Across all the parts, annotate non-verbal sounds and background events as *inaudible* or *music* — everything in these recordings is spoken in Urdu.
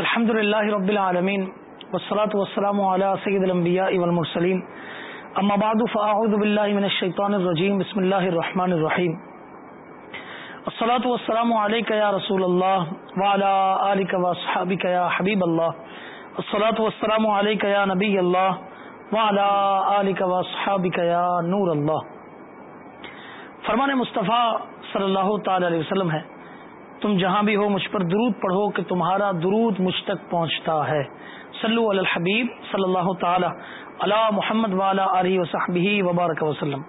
الحمد للہ رب العالمین والصلاة والسلام على سید الانبیاء والمرسلین. اما بعد فاعوذ باللہ من الشیطان الرجیم، بسم اللہ الرحمن الرحیم. الصلاة والسلام علیکہ یا رسول اللہ وعلى آلک واصحابک یا حبیب اللہ. الصلاة والسلام علیکہ یا نبی اللہ وعلى آلک واصحابک یا نور اللہ. فرمان مصطفیٰ صلی اللہ تعالی علیہ وسلم ہے تم جہاں بھی ہو مجھ پر درود پڑھو کہ تمہارا درود مجھ تک پہنچتا ہے۔ صلو علی الحبیب صلی اللہ تعالی علی محمد والا علیہ وصحبہ وبارک وسلم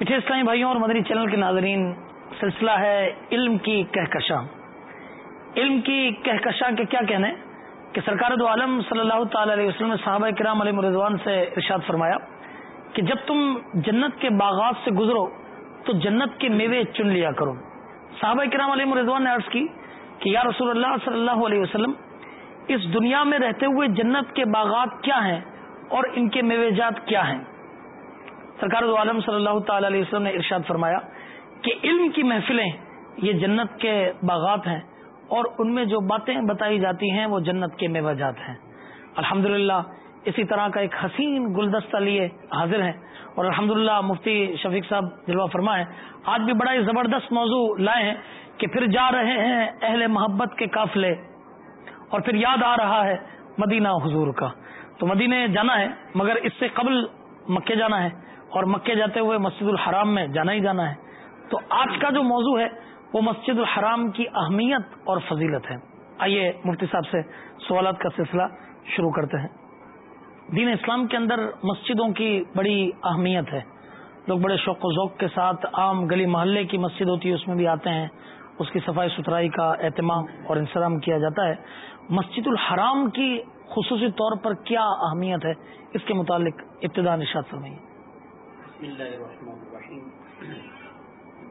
میٹھے اسلامی بھائیوں اور مدنی چینل کے ناظرین، سلسلہ ہے علم کی کہکشاں۔ علم کی کہکشاں کے کیا کہنے؟ کہ سرکار دو عالم صلی اللہ تعالی علیہ وسلم نے صحابہ کرام علیہ مرضوان سے ارشاد فرمایا کہ جب تم جنت کے باغات سے گزرو تو جنت کے میوے چن لیا کرو۔ صحابہ کرام علیہ مرضوان نے عرض کی کہ یا رسول اللہ صلی اللہ علیہ وسلم، اس دنیا میں رہتے ہوئے جنت کے باغات کیا ہیں اور ان کے میویجات کیا ہیں؟ سرکار عالم صلی اللہ تعالی علیہ وسلم نے ارشاد فرمایا کہ علم کی محفلیں یہ جنت کے باغات ہیں اور ان میں جو باتیں بتائی جاتی ہیں وہ جنت کے میوجات ہیں۔ الحمد اسی طرح کا ایک حسین گلدستہ لیے حاضر ہیں۔ اور الحمد مفتی شفیق صاحب جلوہ فرمائے۔ آج بھی بڑا ہی زبردست موضوع لائے ہیں کہ پھر جا رہے ہیں اہل محبت کے قافلے۔ اور پھر یاد آ رہا ہے مدینہ حضور کا۔ تو مدینے جانا ہے، مگر اس سے قبل مکے جانا ہے۔ اور مکے جاتے ہوئے مسجد الحرام میں جانا ہی جانا ہے۔ تو آج کا جو موضوع ہے، وہ مسجد الحرام کی اہمیت اور فضیلت ہے۔ آئیے مفتی صاحب سے سوالات کا سلسلہ شروع کرتے ہیں۔ دین اسلام کے اندر مسجدوں کی بڑی اہمیت ہے۔ لوگ بڑے شوق و ذوق کے ساتھ عام گلی محلے کی مسجد ہوتی ہے اس میں بھی آتے ہیں۔ اس کی صفائی ستھرائی کا اہتمام اور انتظام کیا جاتا ہے۔ مسجد الحرام کی خصوصی طور پر کیا اہمیت ہے؟ اس کے متعلق ابتدا نشاد فرمائیے۔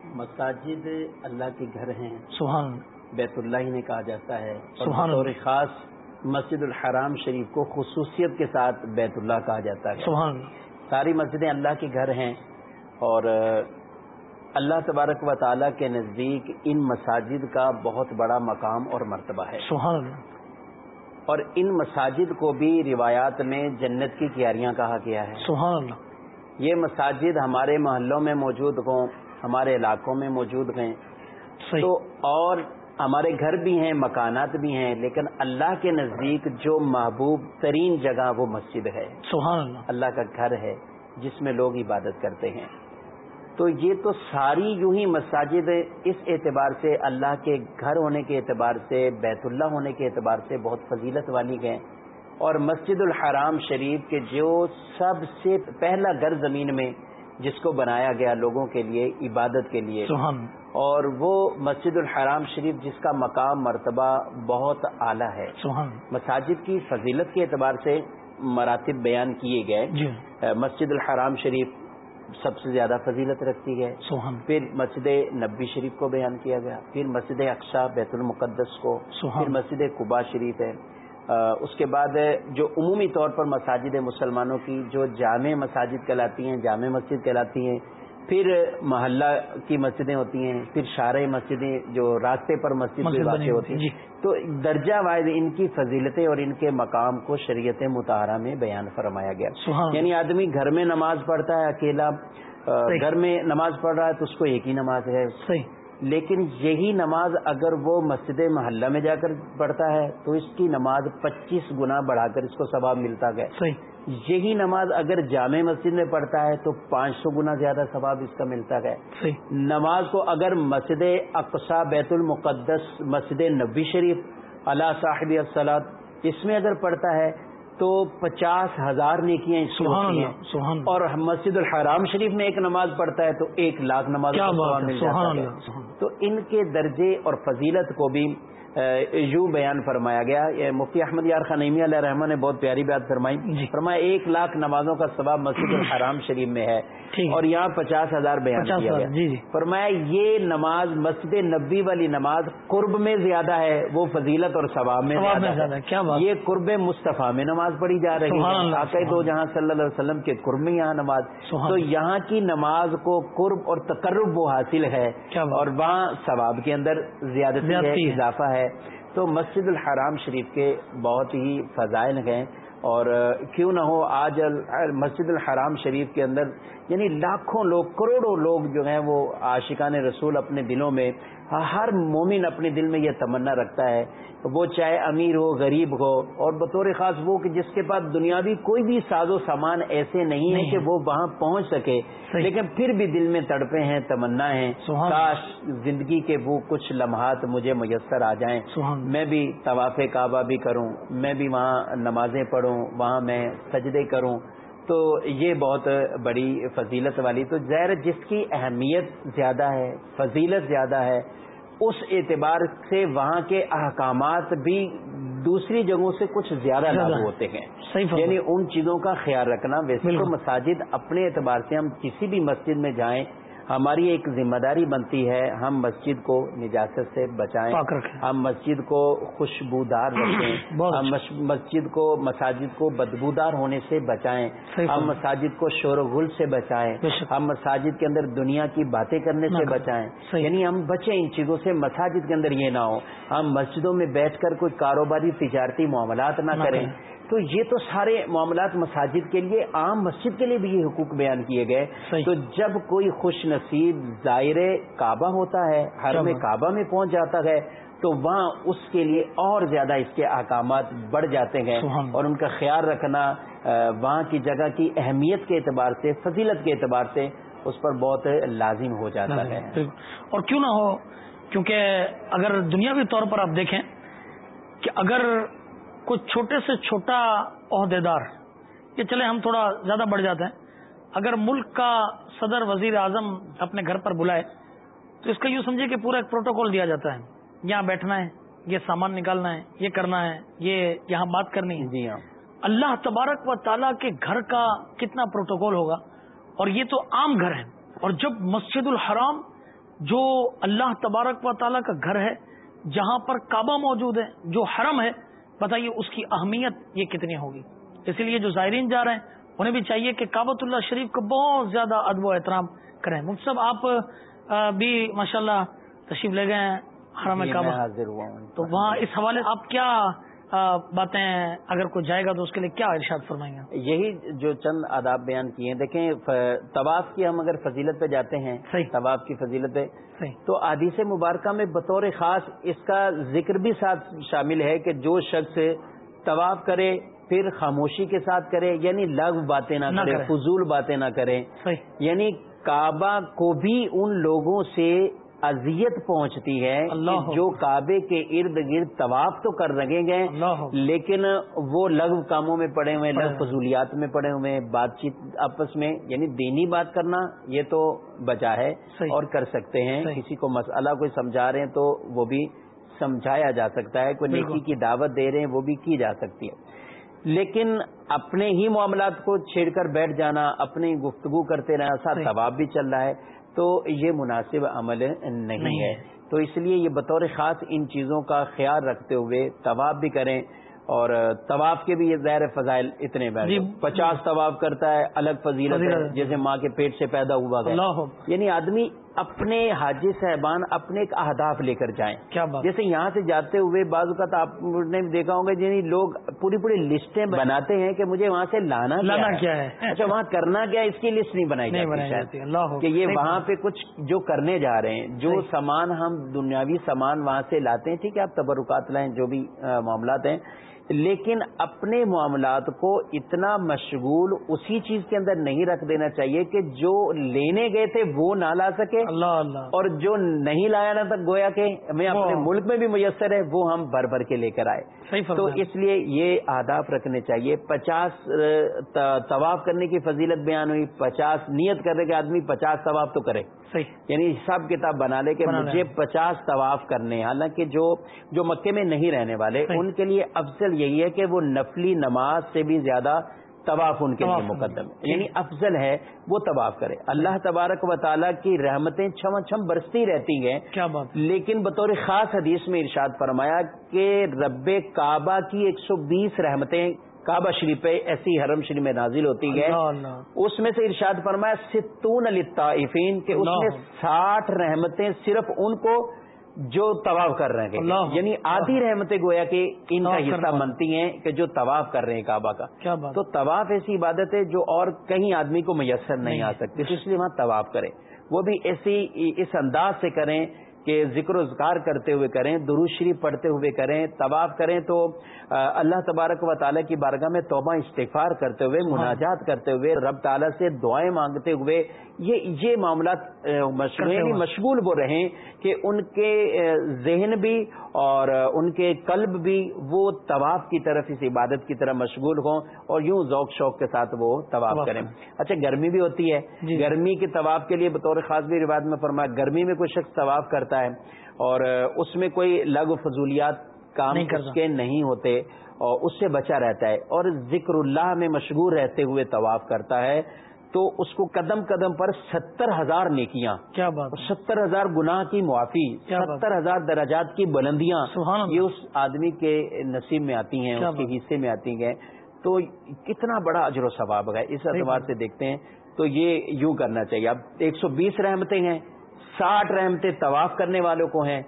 مساجد اللہ کے گھر ہیں۔ سبحان بیت اللہ ہی نے کہا جاتا ہے۔ سبحان اور خاص مسجد الحرام شریف کو خصوصیت کے ساتھ بیت اللہ کہا جاتا ہے۔ سبحان ساری مسجدیں اللہ کے گھر ہیں اور اللہ تبارک و تعالیٰ کے نزدیک ان مساجد کا بہت بڑا مقام اور مرتبہ ہے۔ سبحان اور ان مساجد کو بھی روایات میں جنت کی کیاریاں کہا گیا ہے۔ سبحان اللہ یہ مساجد ہمارے محلوں میں موجود ہوں ہمارے علاقوں میں موجود ہیں۔ تو اور ہمارے گھر بھی ہیں مکانات بھی ہیں لیکن اللہ کے نزدیک جو محبوب ترین جگہ وہ مسجد ہے۔ سبحان اللہ۔ اللہ کا گھر ہے جس میں لوگ عبادت کرتے ہیں۔ تو یہ تو ساری یوں ہی مساجد اس اعتبار سے اللہ کے گھر ہونے کے اعتبار سے بیت اللہ ہونے کے اعتبار سے بہت فضیلت والی گئے اور مسجد الحرام شریف کے جو سب سے پہلا گھر زمین میں جس کو بنایا گیا لوگوں کے لیے عبادت کے لیے۔ سبحان اور وہ مسجد الحرام شریف جس کا مقام مرتبہ بہت اعلیٰ ہے۔ مساجد کی فضیلت کے اعتبار سے مراتب بیان کیے گئے۔ جی۔ مسجد الحرام شریف سب سے زیادہ فضیلت رکھتی ہے۔ پھر مسجد نبی شریف کو بیان کیا گیا۔ پھر مسجد اقسا بیت المقدس کو۔ پھر مسجد قبا شریف ہے۔ اس کے بعد جو عمومی طور پر مساجد مسلمانوں کی جو جامع مساجد کہلاتی ہیں جامع مسجد کہلاتی ہیں پھر محلہ کی مسجدیں ہوتی ہیں پھر شارع مسجدیں جو راستے پر مسجد واقع بنی ہوتی ہیں تو درجہ واحد ان کی فضیلتیں اور ان کے مقام کو شریعت مطالعہ میں بیان فرمایا گیا۔ یعنی آدمی گھر میں نماز پڑھتا ہے اکیلا گھر میں نماز پڑھ رہا ہے تو اس کو ایک ہی نماز ہے۔ صحیح۔ لیکن یہی نماز اگر وہ مسجد محلہ میں جا کر پڑھتا ہے تو اس کی نماز پچیس گنا بڑھا کر اس کو ثواب ملتا گیا صحیح۔ یہی نماز اگر جامع مسجد میں پڑھتا ہے تو پانچ سو گنا زیادہ ثواب اس کا ملتا گیا صحیح۔ نماز کو اگر مسجد اقسا بیت المقدس مسجد نبی شریف اللہ صاحب افسلاد اس میں اگر پڑھتا ہے تو پچاس ہزار نیکیاں اس کی سبحان ہوتی ہیں۔ سبحان اور مسجد الحرام شریف میں ایک نماز پڑھتا ہے تو ایک لاکھ نماز مل جاتا ہے۔ تو ان کے درجے اور فضیلت کو بھی یوں بیان فرمایا گیا۔ مفتی احمد یار خنیمی علیہ رحمان نے بہت پیاری بات فرمائی۔ جی۔ فرمایا ایک لاکھ نمازوں کا ثواب مسجد الحرام شریف میں ہے اور یہاں پچاس ہزار بیان پچاس کیا گیا۔ جی جی۔ فرمایا یہ نماز مسجد نبی والی نماز قرب میں زیادہ ہے وہ فضیلت اور ثواب میں زیادہ زیادہ ہے۔ ہے۔ کیا بات۔ یہ قرب مصطفیٰ میں نماز پڑھی جا رہی ہے۔ دو جہاں صلی اللہ علیہ وسلم کے قرب میں یہاں نماز۔ تو۔ یہاں کی نماز کو قرب اور تقرب وہ حاصل ہے اور وہاں ثواب کے اندر زیادتی ہے زیادتی ہے۔ ہے۔ تو مسجد الحرام شریف کے بہت ہی فضائل ہیں اور کیوں نہ ہو آج مسجد الحرام شریف کے اندر یعنی لاکھوں لوگ، کروڑوں لوگ جو ہیں وہ عاشقان رسول اپنے دلوں میں ہر مومن اپنے دل میں یہ تمنا رکھتا ہے وہ چاہے امیر ہو غریب ہو اور بطور خاص وہ کہ جس کے پاس دنیاوی کوئی بھی ساز و سامان ایسے نہیں ہے کہ وہ وہاں پہنچ سکے۔ لیکن پھر بھی دل میں تڑپے ہیں تمنا ہیں۔ کاش زندگی کے وہ کچھ لمحات مجھے میسر آ جائیں۔ میں بھی طواف کعبہ بھی کروں میں بھی وہاں نمازیں پڑھوں وہاں میں سجدے کروں۔ تو یہ بہت بڑی فضیلت والی تو زہر جس کی اہمیت زیادہ ہے فضیلت زیادہ ہے اس اعتبار سے وہاں کے احکامات بھی دوسری جگہوں سے کچھ زیادہ لاگو ہوتے ہیں۔ یعنی ان چیزوں کا خیال رکھنا ویسے تو مساجد اپنے اعتبار سے ہم کسی بھی مسجد میں جائیں ہماری ایک ذمہ داری بنتی ہے ہم مسجد کو نجاست سے بچائیں۔ ہم مسجد کو خوشبودار *clears throat* رکھیں۔ ہم مسجد کو مساجد کو بدبودار ہونے سے بچائیں۔ ہم مساجد کو شور و غل سے بچائیں۔ ہم مساجد کے اندر دنیا کی باتیں کرنے سے بچائیں۔ یعنی ہم بچیں ان چیزوں سے مساجد کے اندر یہ نہ ہو۔ ہم مسجدوں میں بیٹھ کر کوئی کاروباری تجارتی معاملات نہ کریں۔ تو یہ تو سارے معاملات مساجد کے لیے عام مسجد کے لیے بھی یہ حقوق بیان کیے گئے۔ تو جب کوئی خوش نصیب ظاہر کعبہ ہوتا ہے میں کعبہ میں پہنچ جاتا ہے تو وہاں اس کے لیے اور زیادہ اس کے احکامات بڑھ جاتے ہیں۔ اور ان کا خیال رکھنا وہاں کی جگہ کی اہمیت کے اعتبار سے فضیلت کے اعتبار سے اس پر بہت لازم ہو جاتا ہے۔ اور کیوں نہ ہو؟ کیونکہ اگر دنیاوی طور پر آپ دیکھیں کہ اگر کوئی چھوٹے سے چھوٹا عہدے دار یہ چلے ہم تھوڑا زیادہ بڑھ جاتے ہیں اگر ملک کا صدر وزیر اعظم اپنے گھر پر بلائے تو اس کا یوں سمجھے کہ پورا ایک پروٹوکول دیا جاتا ہے۔ یہاں بیٹھنا ہے یہ سامان نکالنا ہے یہ کرنا ہے یہ یہاں بات کرنی ہے۔ جی ہاں۔ اللہ تبارک و تعالیٰ کے گھر کا کتنا پروٹوکول ہوگا۔ اور یہ تو عام گھر ہے اور جب مسجد الحرام جو اللہ تبارک و تعالیٰ کا گھر ہے جہاں پر کعبہ موجود ہے جو حرم ہے بتائیے اس کی اہمیت یہ کتنی ہوگی؟ اسی لیے جو زائرین جا رہے ہیں انہیں بھی چاہیے کہ کابت اللہ شریف کو بہت زیادہ ادب و احترام کریں۔ مفت صاحب آپ بھی ماشاء اللہ تشریف لے گئے ہیں حرم جی، کعبہ۔ حاضر ہوا ہوں۔ تو وہاں اس حوالے آپ کیا باتیں اگر کوئی جائے گا تو اس کے لیے کیا ارشاد فرمائیں گے؟ یہی جو چند آداب بیان کیے ہیں دیکھیں طواف کی ہم اگر فضیلت پہ جاتے ہیں طواف کی فضیلت پہ تو عادیث مبارکہ میں بطور خاص اس کا ذکر بھی ساتھ شامل ہے کہ جو شخص طواف کرے پھر خاموشی کے ساتھ کرے یعنی لغ باتیں نہ کرے فضول باتیں نہ کرے۔ یعنی کعبہ کو بھی ان لوگوں سے اذیت پہنچتی ہے جو کعبے کے ارد گرد طواف تو کر رکھے گئے لیکن وہ لغو کاموں میں پڑے ہوئے لغ فضولیات میں پڑے ہوئے بات چیت آپس میں یعنی دینی بات کرنا یہ تو بچا ہے اور کر سکتے ہیں۔ کسی کو مسئلہ کوئی سمجھا رہے ہیں تو وہ بھی سمجھایا جا سکتا ہے کوئی نیکی کی دعوت دے رہے ہیں وہ بھی کی جا سکتی ہے۔ لیکن اپنے ہی معاملات کو چھیڑ کر بیٹھ جانا اپنی گفتگو کرتے رہنا ساتھ ثواب بھی چل رہا ہے تو یہ مناسب عمل نہیں ہے۔ تو اس لیے یہ بطور خاص ان چیزوں کا خیال رکھتے ہوئے طواف بھی کریں اور طواف کے بھی یہ زہر فضائل اتنے جی پچاس طواف کرتا ہے الگ فضیلت جیسے ماں کے پیٹ سے پیدا ہوا گیا۔ یعنی آدمی اپنے حاجی صاحبان اپنے ایک اہداف لے کر جائیں۔ کیا بات۔ جیسے یہاں سے جاتے ہوئے بعض اوقات آپ نے دیکھا ہوگا یعنی لوگ پوری پوری لسٹیں بناتے ہیں کہ مجھے وہاں سے لانا لانا کیا ہے۔ اچھا وہاں کرنا کیا اس کی لسٹ نہیں بنائی جاتی کہ یہ وہاں پہ کچھ جو کرنے جا رہے ہیں جو سامان ہم دنیاوی سامان وہاں سے لاتے ہیں ٹھیک ہے آپ تبرکات لائیں جو بھی معاملات ہیں۔ لیکن اپنے معاملات کو اتنا مشغول اسی چیز کے اندر نہیں رکھ دینا چاہیے کہ جو لینے گئے تھے وہ نہ لا سکے اللہ اللہ۔ اور جو نہیں لایا نہ تک گویا کہ میں اپنے ملک میں بھی میسر ہے وہ ہم بھر بھر کے لے کر آئے۔ تو اس لیے یہ آداب رکھنے چاہیے۔ پچاس طواف کرنے کی فضیلت بیان ہوئی۔ پچاس نیت کرنے کے آدمی پچاس طواف تو کرے۔ یعنی حساب کتاب بنا لے کہ مجھے پچاس طواف کرنے حالانکہ جو جو مکے میں نہیں رہنے والے ان کے لیے افضل یہی ہے کہ وہ نفلی نماز سے بھی زیادہ طواف ان کے لیے مقدم ہے۔ یعنی افضل ہے وہ طواف کرے۔ اللہ تبارک و تعالیٰ کی رحمتیں چھم چھم برستی رہتی ہیں۔ کیا بات لیکن بطور خاص حدیث میں ارشاد فرمایا کہ رب کعبہ کی ایک سو بیس رحمتیں کعبہ شریف پہ ایسی حرم شریف میں نازل ہوتی ہے اس میں سے ارشاد فرمایا ستون الطائفین کہ اس میں ساٹھ رحمتیں صرف ان کو جو طواف کر رہے ہیں یعنی آدھی رحمتیں گویا کہ ان کا حصہ۔ بنتی ہیں کہ جو طواف کر رہے ہیں کعبہ کا تو طواف ایسی عبادت ہے جو اور کہیں آدمی کو میسر نہیں۔ آ سکتی اس لیے وہاں طواف کریں وہ بھی ایسی اس انداز سے کریں کہ ذکر و اذکار کرتے ہوئے کریں شریف پڑھتے ہوئے کریں طواف کریں تو اللہ تبارک و تعالیٰ کی بارگاہ میں توبہ استغفار کرتے ہوئے مناجات کرتے ہوئے رب تعالیٰ سے دعائیں مانگتے ہوئے یہ یہ معاملات مشغول یعنی۔ مشغول وہ رہیں کہ ان کے ذہن بھی اور ان کے قلب بھی وہ طواف کی طرف اس عبادت کی طرف مشغول ہوں اور یوں ذوق شوق کے ساتھ وہ طواف کریں۔ اچھا گرمی بھی ہوتی ہے جی۔ گرمی کے طواف کے لیے بطور خاص بھی روایت میں فرمایا گرمی میں کوئی شخص طواف کرتا ہے اور اس میں کوئی لغ و فضولیات کام۔ اس کے نہیں ہوتے اور اس سے بچا رہتا ہے اور ذکر اللہ میں مشغول رہتے ہوئے طواف کرتا ہے تو اس کو قدم قدم پر ستر ہزار نیکیاں کیا بات ستر ہزار گناہ کی معافی ستر ہزار درجات کی بلندیاں۔ یہ اس آدمی کے نصیب میں آتی ہیں اس کے۔ حصے میں آتی ہیں۔ تو کتنا بڑا اجر و ثواب ہے۔ اس اعتبار سے دیکھتے ہیں تو یہ یوں کرنا چاہیے۔ اب ایک سو بیس رحمتیں ہیں ساٹھ رحمتیں طواف کرنے والوں کو ہیں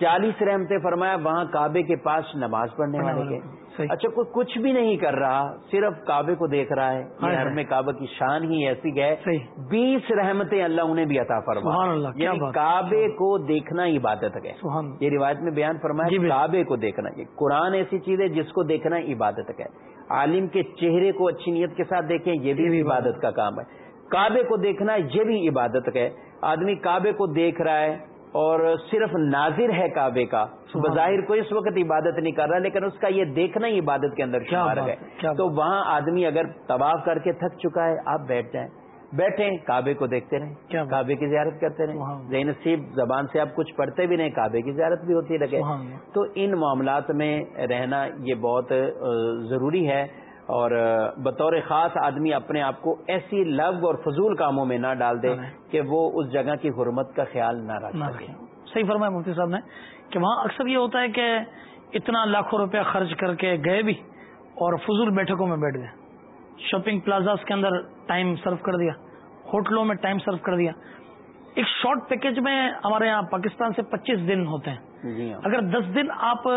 چالیس رحمتیں فرمایا وہاں کعبے کے پاس نماز پڑھنے والے کے۔ اچھا کوئی کچھ بھی نہیں کر رہا صرف کعبے کو دیکھ رہا ہے ہائے یہ ہائے۔ حرم کعبہ کی شان ہی ایسی ہے صحیح۔ بیس رحمتیں اللہ انہیں بھی عطا فرما یعنی۔ کعبے کو دیکھنا عبادت ہے۔ یہ روایت میں بیان جی فرمایا بالکل۔ کعبے کو دیکھنا یہ قرآن ایسی چیز ہے جس کو دیکھنا عبادت ہے عالم کے چہرے کو اچھی نیت کے ساتھ دیکھیں یہ بھی عبادت کا کام ہے کعبے کو دیکھنا یہ بھی عبادت ہے آدمی کعبے کو دیکھ رہا ہے اور صرف ناظر ہے کعبے کا بظاہر کوئی اس وقت عبادت نہیں کر رہا لیکن اس کا یہ دیکھنا ہی عبادت کے اندر شمار ہے تو۔ وہاں آدمی اگر طواف کر کے تھک چکا ہے آپ بیٹھ جائیں بیٹھیں کعبے کو دیکھتے رہیں۔ کعبے کی زیارت کرتے رہیں۔ ذہن نصیب زبان سے آپ کچھ پڑھتے بھی نہیں کعبے کی زیارت بھی ہوتی لگے۔ تو ان معاملات میں رہنا یہ بہت ضروری ہے اور بطور خاص آدمی اپنے آپ کو ایسی لغ اور فضول کاموں میں نہ ڈال دے۔ کہ وہ اس جگہ کی حرمت کا خیال نہ رکھ نہ سکے۔ رکھیں صحیح فرمایا مفتی صاحب نے کہ وہاں اکثر یہ ہوتا ہے کہ اتنا لاکھوں روپیہ خرچ کر کے گئے بھی اور فضول بیٹھکوں میں بیٹھ گئے۔ شاپنگ پلازاز کے اندر ٹائم سرو کر دیا ہوٹلوں میں ٹائم سرو کر دیا۔ ایک شارٹ پیکج میں ہمارے یہاں پاکستان سے پچیس دن ہوتے ہیں۔ جی ہاں۔ اگر دس دن آپ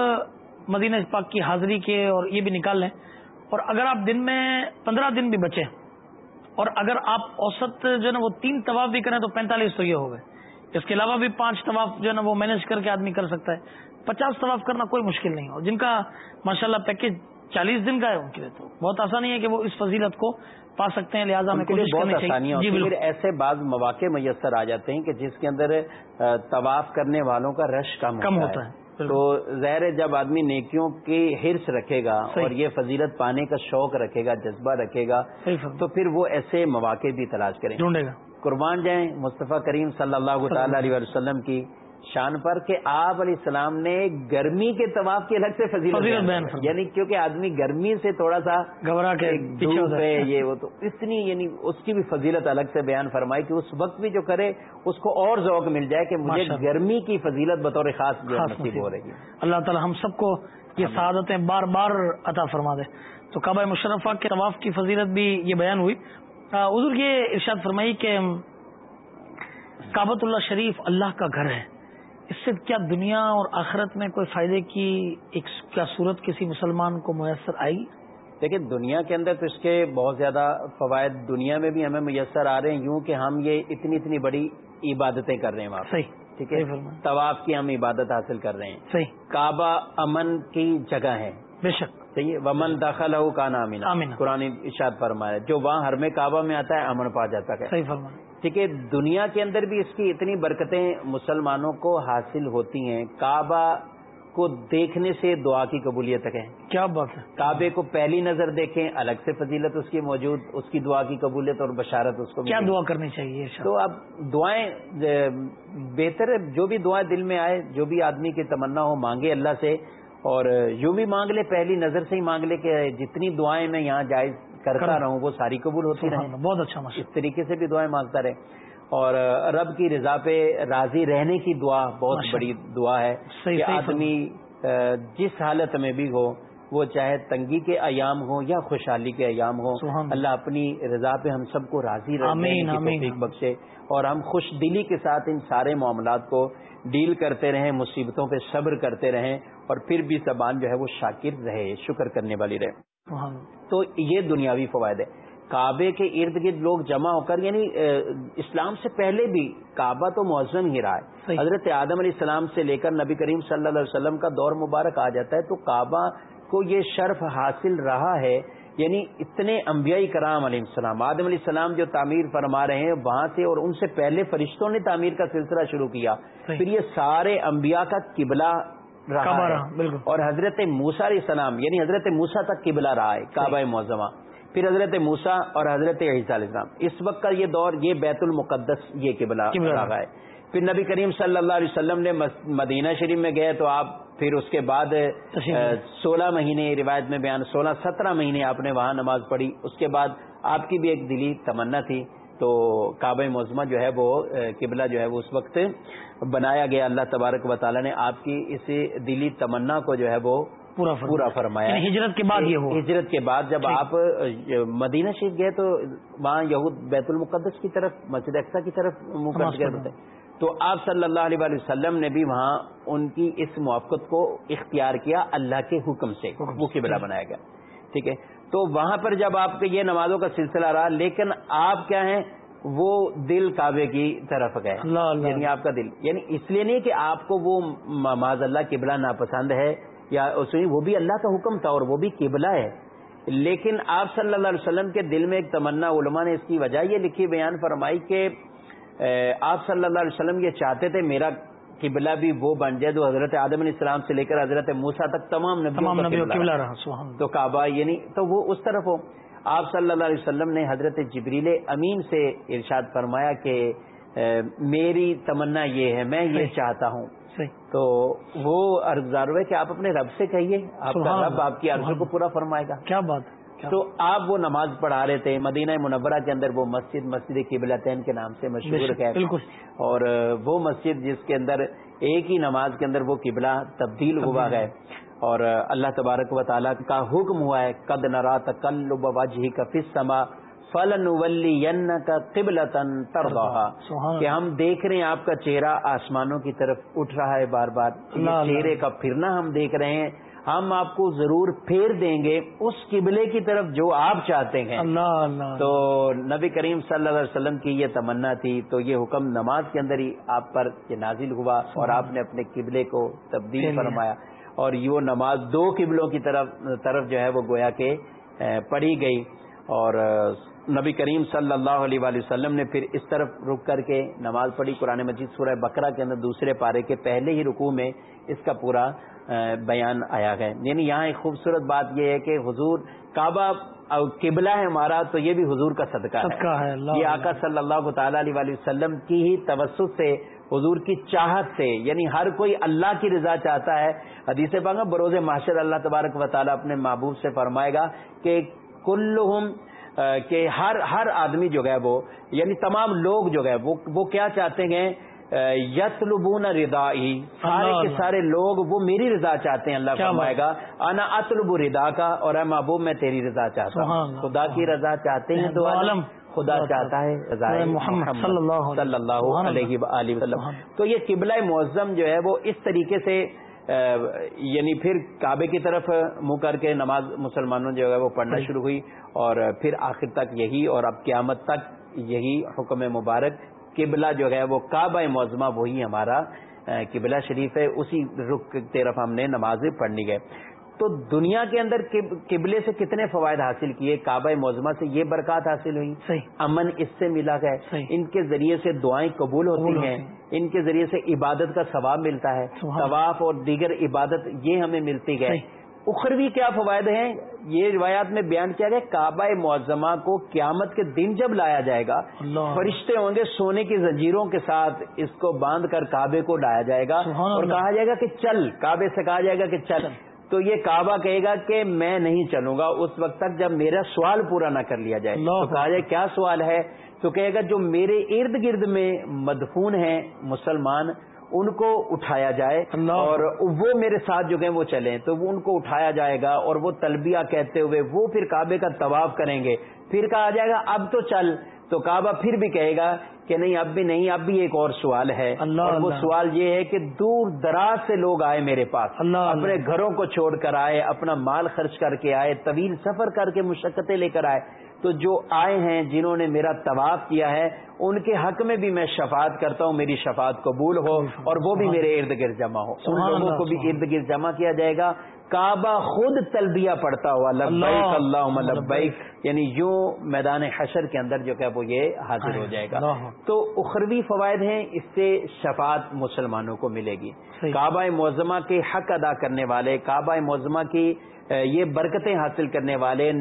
مدینہ پاک کی حاضری کے اور یہ بھی نکال لیں اور اگر آپ دن میں پندرہ دن بھی بچے اور اگر آپ اوسط جو ہے نا وہ تین طواف بھی کریں تو پینتالیس تو یہ ہو گئے۔ اس کے علاوہ بھی پانچ طواف جو ہے نا وہ مینج کر کے آدمی کر سکتا ہے۔ پچاس طواف کرنا کوئی مشکل نہیں اور جن کا ماشاءاللہ پیکج چالیس دن کا ہے ان کے لیے تو بہت آسانی ہے کہ وہ اس فضیلت کو پا سکتے ہیں لہٰذا ہمیں بہت چاہیے۔ جی پھر ایسے بعض مواقع میسر آ جاتے ہیں کہ جس کے اندر طواف کرنے والوں کا رش کم ہوتا ہے۔ تو ظاہر ہے جب آدمی نیکیوں کی حرص رکھے گا۔ اور یہ فضیلت پانے کا شوق رکھے گا جذبہ رکھے گا۔ تو پھر وہ ایسے مواقع بھی تلاش کریں. گا. قربان جائیں مصطفیٰ کریم صلی اللہ تعالی علیہ وسلم کی. شان پر کہ آپ علیہ السلام نے گرمی کے طواف کی الگ سے فضیلت۔ یعنی کیونکہ آدمی گرمی سے تھوڑا سا گھبرا کے۔ یہ وہ تو۔ اتنی یعنی اس کی بھی فضیلت الگ سے بیان فرمائی کہ اس وقت بھی جو کرے اس کو اور ذوق مل جائے کہ مجھے۔ گرمی کی فضیلت بطور خاص نصیب ہو رہی ہے۔ اللہ تعالی ہم سب کو یہ سعادتیں بار بار عطا فرما دے۔ تو کعبہ مشرفہ کے طواف کی فضیلت بھی یہ بیان ہوئی۔ حضور یہ ارشاد فرمائی کہ کعبۃ اللہ شریف اللہ کا گھر ہے۔ اس سے کیا دنیا اور آخرت میں کوئی فائدے کی ایک کیا صورت کسی مسلمان کو میسر آئی؟ دیکھیں دنیا کے اندر تو اس کے بہت زیادہ فوائد دنیا میں بھی ہمیں میسر آ رہے ہیں یوں کہ ہم یہ اتنی اتنی بڑی عبادتیں کر رہے ہیں وہاں۔ صحیح ٹھیک ہے۔ طواف کی ہم عبادت حاصل کر رہے ہیں۔ صحیح۔ کعبہ امن کی جگہ ہے۔ بے شک۔ صحیح ہے؟ ومن داخلہ کا نام آمینہ۔ قرآن ارشاد فرمایا جو وہاں ہر میں کعبہ میں آتا ہے امن پا جاتا ہے۔ صحیح فرمایا۔ ٹھیک ہے دنیا کے اندر بھی اس کی اتنی برکتیں مسلمانوں کو حاصل ہوتی ہیں کعبہ کو دیکھنے سے دعا کی قبولیت ہے کیا بات ہے کعبے کو پہلی نظر دیکھیں الگ سے فضیلت اس کی موجود اس کی دعا کی قبولیت اور بشارت اس کو کیا۔ دعا کرنی چاہیے؟ تو اب دعائیں بہتر ہے جو بھی دعائیں دل میں آئے جو بھی آدمی کی تمنا ہو مانگے اللہ سے اور یوں بھی مانگ لے پہلی نظر سے ہی مانگ لے کہ جتنی دعائیں میں یہاں جائز کرتا۔ رہوں وہ ساری قبول ہوتی اللہ، بہت اچھا اس طریقے سے بھی دعائیں مانگتا رہے۔ اور رب کی رضا پہ راضی رہنے کی دعا بہت بڑی دعا ہے کہ آدمی جس حالت میں بھی ہو وہ چاہے تنگی کے ایام ہوں یا خوشحالی کے ایام ہوں اللہ۔ اپنی رضا پہ ہم سب کو راضی توفیق بخشے۔ اور ہم خوش دلی کے ساتھ ان سارے معاملات کو ڈیل کرتے رہیں مصیبتوں پہ صبر کرتے رہیں اور پھر بھی زبان جو ہے وہ شاکر رہے شکر کرنے والی رہے۔ تو یہ دنیاوی فوائد ہے۔ کعبے کے ارد گرد لوگ جمع ہو کر یعنی اسلام سے پہلے بھی کعبہ تو معظم ہی رہا ہے۔ حضرت آدم علیہ السلام سے لے کر نبی کریم صلی اللہ علیہ وسلم کا دور مبارک آ جاتا ہے تو کعبہ کو یہ شرف حاصل رہا ہے۔ یعنی اتنے انبیائی کرام علیہ السلام آدم علیہ السلام جو تعمیر فرما رہے ہیں وہاں سے اور ان سے پہلے فرشتوں نے تعمیر کا سلسلہ شروع کیا۔ پھر یہ سارے انبیاء کا قبلہ رہا ہے۔ بالکل۔ اور حضرت موسا علیہ السلام یعنی حضرت موسا تک قبلہ رہا ہے کعبہ معظمہ۔ پھر حضرت موسا اور حضرت عیسیٰ علیہ السلام۔ اس وقت کا یہ دور یہ بیت المقدس یہ قبلہ رہا۔ ہے۔ پھر نبی کریم صلی اللہ علیہ وسلم نے مدینہ شریف میں گئے تو آپ پھر اس کے بعد۔ سولہ مہینے روایت میں بیان سولہ سترہ مہینے آپ نے وہاں نماز پڑھی۔ اس کے بعد آپ کی بھی ایک دلی تمنا تھی۔ تو کعبہ معظمہ جو ہے وہ قبلہ جو ہے وہ اس وقت بنایا گیا۔ اللہ تبارک و تعالیٰ نے آپ کی اس دلی تمنا کو جو ہے وہ پورا پورا فرمایا۔ یعنی ہجرت کے بعد یہ ہوا۔ ہجرت کے بعد جب۔ آپ مدینہ شریف گئے تو وہاں یہود بیت المقدس کی طرف مسجد اقسا کی طرف منہ کر تو آپ صلی اللہ علیہ وسلم نے بھی وہاں ان کی اس موافقت کو اختیار کیا اللہ کے حکم سے وہ۔ قبلہ بنایا گیا۔ ٹھیک ہے۔ تو وہاں پر جب آپ کے یہ نمازوں کا سلسلہ رہا لیکن آپ کیا ہیں؟ وہ دل کعبے کی طرف گئے۔ یعنی آپ کا دل۔ یعنی اس لیے نہیں کہ آپ کو وہ معاذ اللہ قبلہ ناپسند ہے یا وہ بھی اللہ کا حکم تھا اور وہ بھی قبلہ ہے۔ لیکن آپ صلی اللہ علیہ وسلم کے دل میں ایک تمنا علماء نے اس کی وجہ یہ لکھی بیان فرمائی کہ آپ صلی اللہ علیہ وسلم یہ چاہتے تھے میرا قبلہ بھی وہ بن جائے جو حضرت آدم علیہ السلام سے لے کر حضرت موسا تک تمام نبیوں تمام نبیوں قبلہ قبلہ رہا۔ سبحان تو کعبہ یعنی تو وہ اس طرف ہو۔ آپ صلی اللہ علیہ وسلم نے حضرت جبریل امین سے ارشاد فرمایا کہ میری تمنا یہ ہے میں یہ۔ چاہتا ہوں۔ تو وہ ارزار ہے کہ آپ اپنے رب سے کہیے آپ کا رب آپ کی عرضوں کو پورا فرمائے گا۔ کیا بات تو آپ وہ نماز پڑھا رہے تھے مدینہ منورہ کے اندر وہ مسجد مسجد قبلتین کے نام سے مشہور ہے بالکل۔ اور وہ مسجد جس کے اندر ایک ہی نماز کے اندر وہ قبلہ تبدیل ہوا ہے۔ اور اللہ تبارک و تعالیٰ کا حکم ہوا ہے قد نرا تقلب وجہ کا فما فلن کا سبحان کہ ہم دیکھ رہے ہیں آپ کا چہرہ آسمانوں کی طرف اٹھ رہا ہے بار بار۔ چہرے کا پھرنا ہم دیکھ رہے ہیں۔ ہم آپ کو ضرور پھیر دیں گے اس قبلے کی طرف جو آپ چاہتے ہیں۔ اللہ اللہ تو نبی کریم صلی اللہ علیہ وسلم کی یہ تمنا تھی تو یہ حکم نماز کے اندر ہی آپ پر یہ نازل ہوا اور آپ نے اپنے قبلے کو تبدیل۔ فرمایا۔ اور یہ نماز دو قبلوں کی طرف طرف جو ہے وہ گویا کہ پڑھی گئی۔ اور نبی کریم صلی اللہ علیہ وآلہ وسلم نے پھر اس طرف رک کر کے نماز پڑھی۔ قرآن مجید سورہ بقرہ کے اندر دوسرے پارے کے پہلے ہی رکوع میں اس کا پورا بیان آیا ہے۔ یعنی یہاں ایک خوبصورت بات یہ ہے کہ حضور کعبہ قبلہ ہے ہمارا تو یہ بھی حضور کا صدقہ صدقہ ہے، اللہ یہ۔ آقا صلی اللہ تعالی علیہ وآلہ وسلم کی ہی توسط سے حضور کی چاہت سے یعنی ہر کوئی اللہ کی رضا چاہتا ہے۔ حدیث پاگا بروز محشر اللہ تبارک و تعالیٰ اپنے محبوب سے فرمائے گا کہ کلہم کہ ہر ہر آدمی جو ہے وہ یعنی تمام لوگ جو ہے وہ وہ کیا چاہتے ہیں؟ اہ، یطلبون رضائی سارے کے۔ سارے لوگ وہ میری رضا چاہتے ہیں اللہ فرمائے گا انا اطلب رضا کا اور اے محبوب میں تیری رضا چاہتا ہوں۔ خدا کی رضا چاہتے ہیں تو عالم خدا چاہتا ہے رضائے محمد صلی اللہ علیہ صلی اللہ وسلم۔ تو یہ قبلہ معظم جو ہے وہ اس طریقے سے یعنی پھر کعبے کی طرف منہ کر کے نماز مسلمانوں جو ہے وہ پڑھنا۔ شروع ہوئی اور پھر آخر تک یہی اور اب قیامت تک یہی حکم مبارک قبلہ جو ہے وہ کعبہ معظمہ وہی ہمارا قبلہ شریف ہے اسی رخ کی طرف ہم نے نمازیں پڑھنی گئے تو دنیا کے اندر قب- قبلے سے کتنے فوائد حاصل کیے کعبہ معظمہ سے یہ برکات حاصل ہوئی۔ صحیح۔ امن اس سے ملا صحیح۔ ان کے ذریعے سے دعائیں قبول ہوتی ہیں۔ ان کے ذریعے سے عبادت کا ثواب ملتا ہے۔ طواف اور دیگر عبادت یہ ہمیں ملتی گئے صحیح۔ اخروی کیا فوائد ہیں؟ یہ روایات میں بیان کیا گیا کعبہ معظمہ کو قیامت کے دن جب لایا جائے گا فرشتے ہوں گے سونے کی زنجیروں کے ساتھ اس کو باندھ کر کعبے کو لایا جائے گا۔ اور۔ کہا جائے گا کہ چل کعبے سے کہا جائے گا کہ چل۔ تو یہ کعبہ کہے گا کہ میں نہیں چلوں گا اس وقت تک جب میرا سوال پورا نہ کر لیا جائے۔ تو کہا جائے کیا سوال ہے؟ تو کہے گا جو میرے ارد گرد میں مدفون ہیں مسلمان ان کو اٹھایا جائے اور وہ میرے ساتھ جو گئے وہ چلیں۔ تو وہ ان کو اٹھایا جائے گا اور وہ تلبیہ کہتے ہوئے وہ پھر کعبے کا طواف کریں گے۔ پھر کہا جائے گا اب تو چل۔ تو کعبہ پھر بھی کہے گا کہ نہیں اب بھی نہیں اب بھی ایک اور سوال ہے۔ اللہ اور وہ اللہ۔ سوال یہ ہے کہ دور دراز سے لوگ آئے میرے پاس۔ اللہ اپنے گھروں کو چھوڑ کر آئے اپنا مال خرچ کر کے آئے طویل سفر کر کے مشقتیں لے کر آئے۔ تو جو آئے ہیں جنہوں نے میرا طواف کیا ہے ان کے حق میں بھی میں شفاعت کرتا ہوں میری شفاعت قبول ہو اور وہ بھی میرے ارد گرد جمع ہو۔ ان لوگوں اللہ، کو بھی ارد گرد جمع کیا جائے گا۔ کعبہ خود تلبیہ پڑتا ہوا لبیک اللہ، لبیک یعنی یوں میدان حشر کے اندر جو کہ وہ یہ حاضر ہو جائے گا۔ تو اخروی فوائد ہیں اس سے شفاعت مسلمانوں کو ملے گی۔ کعبہ معظمہ کے حق ادا کرنے والے کعبہ معظمہ کی یہ برکتیں حاصل کرنے والے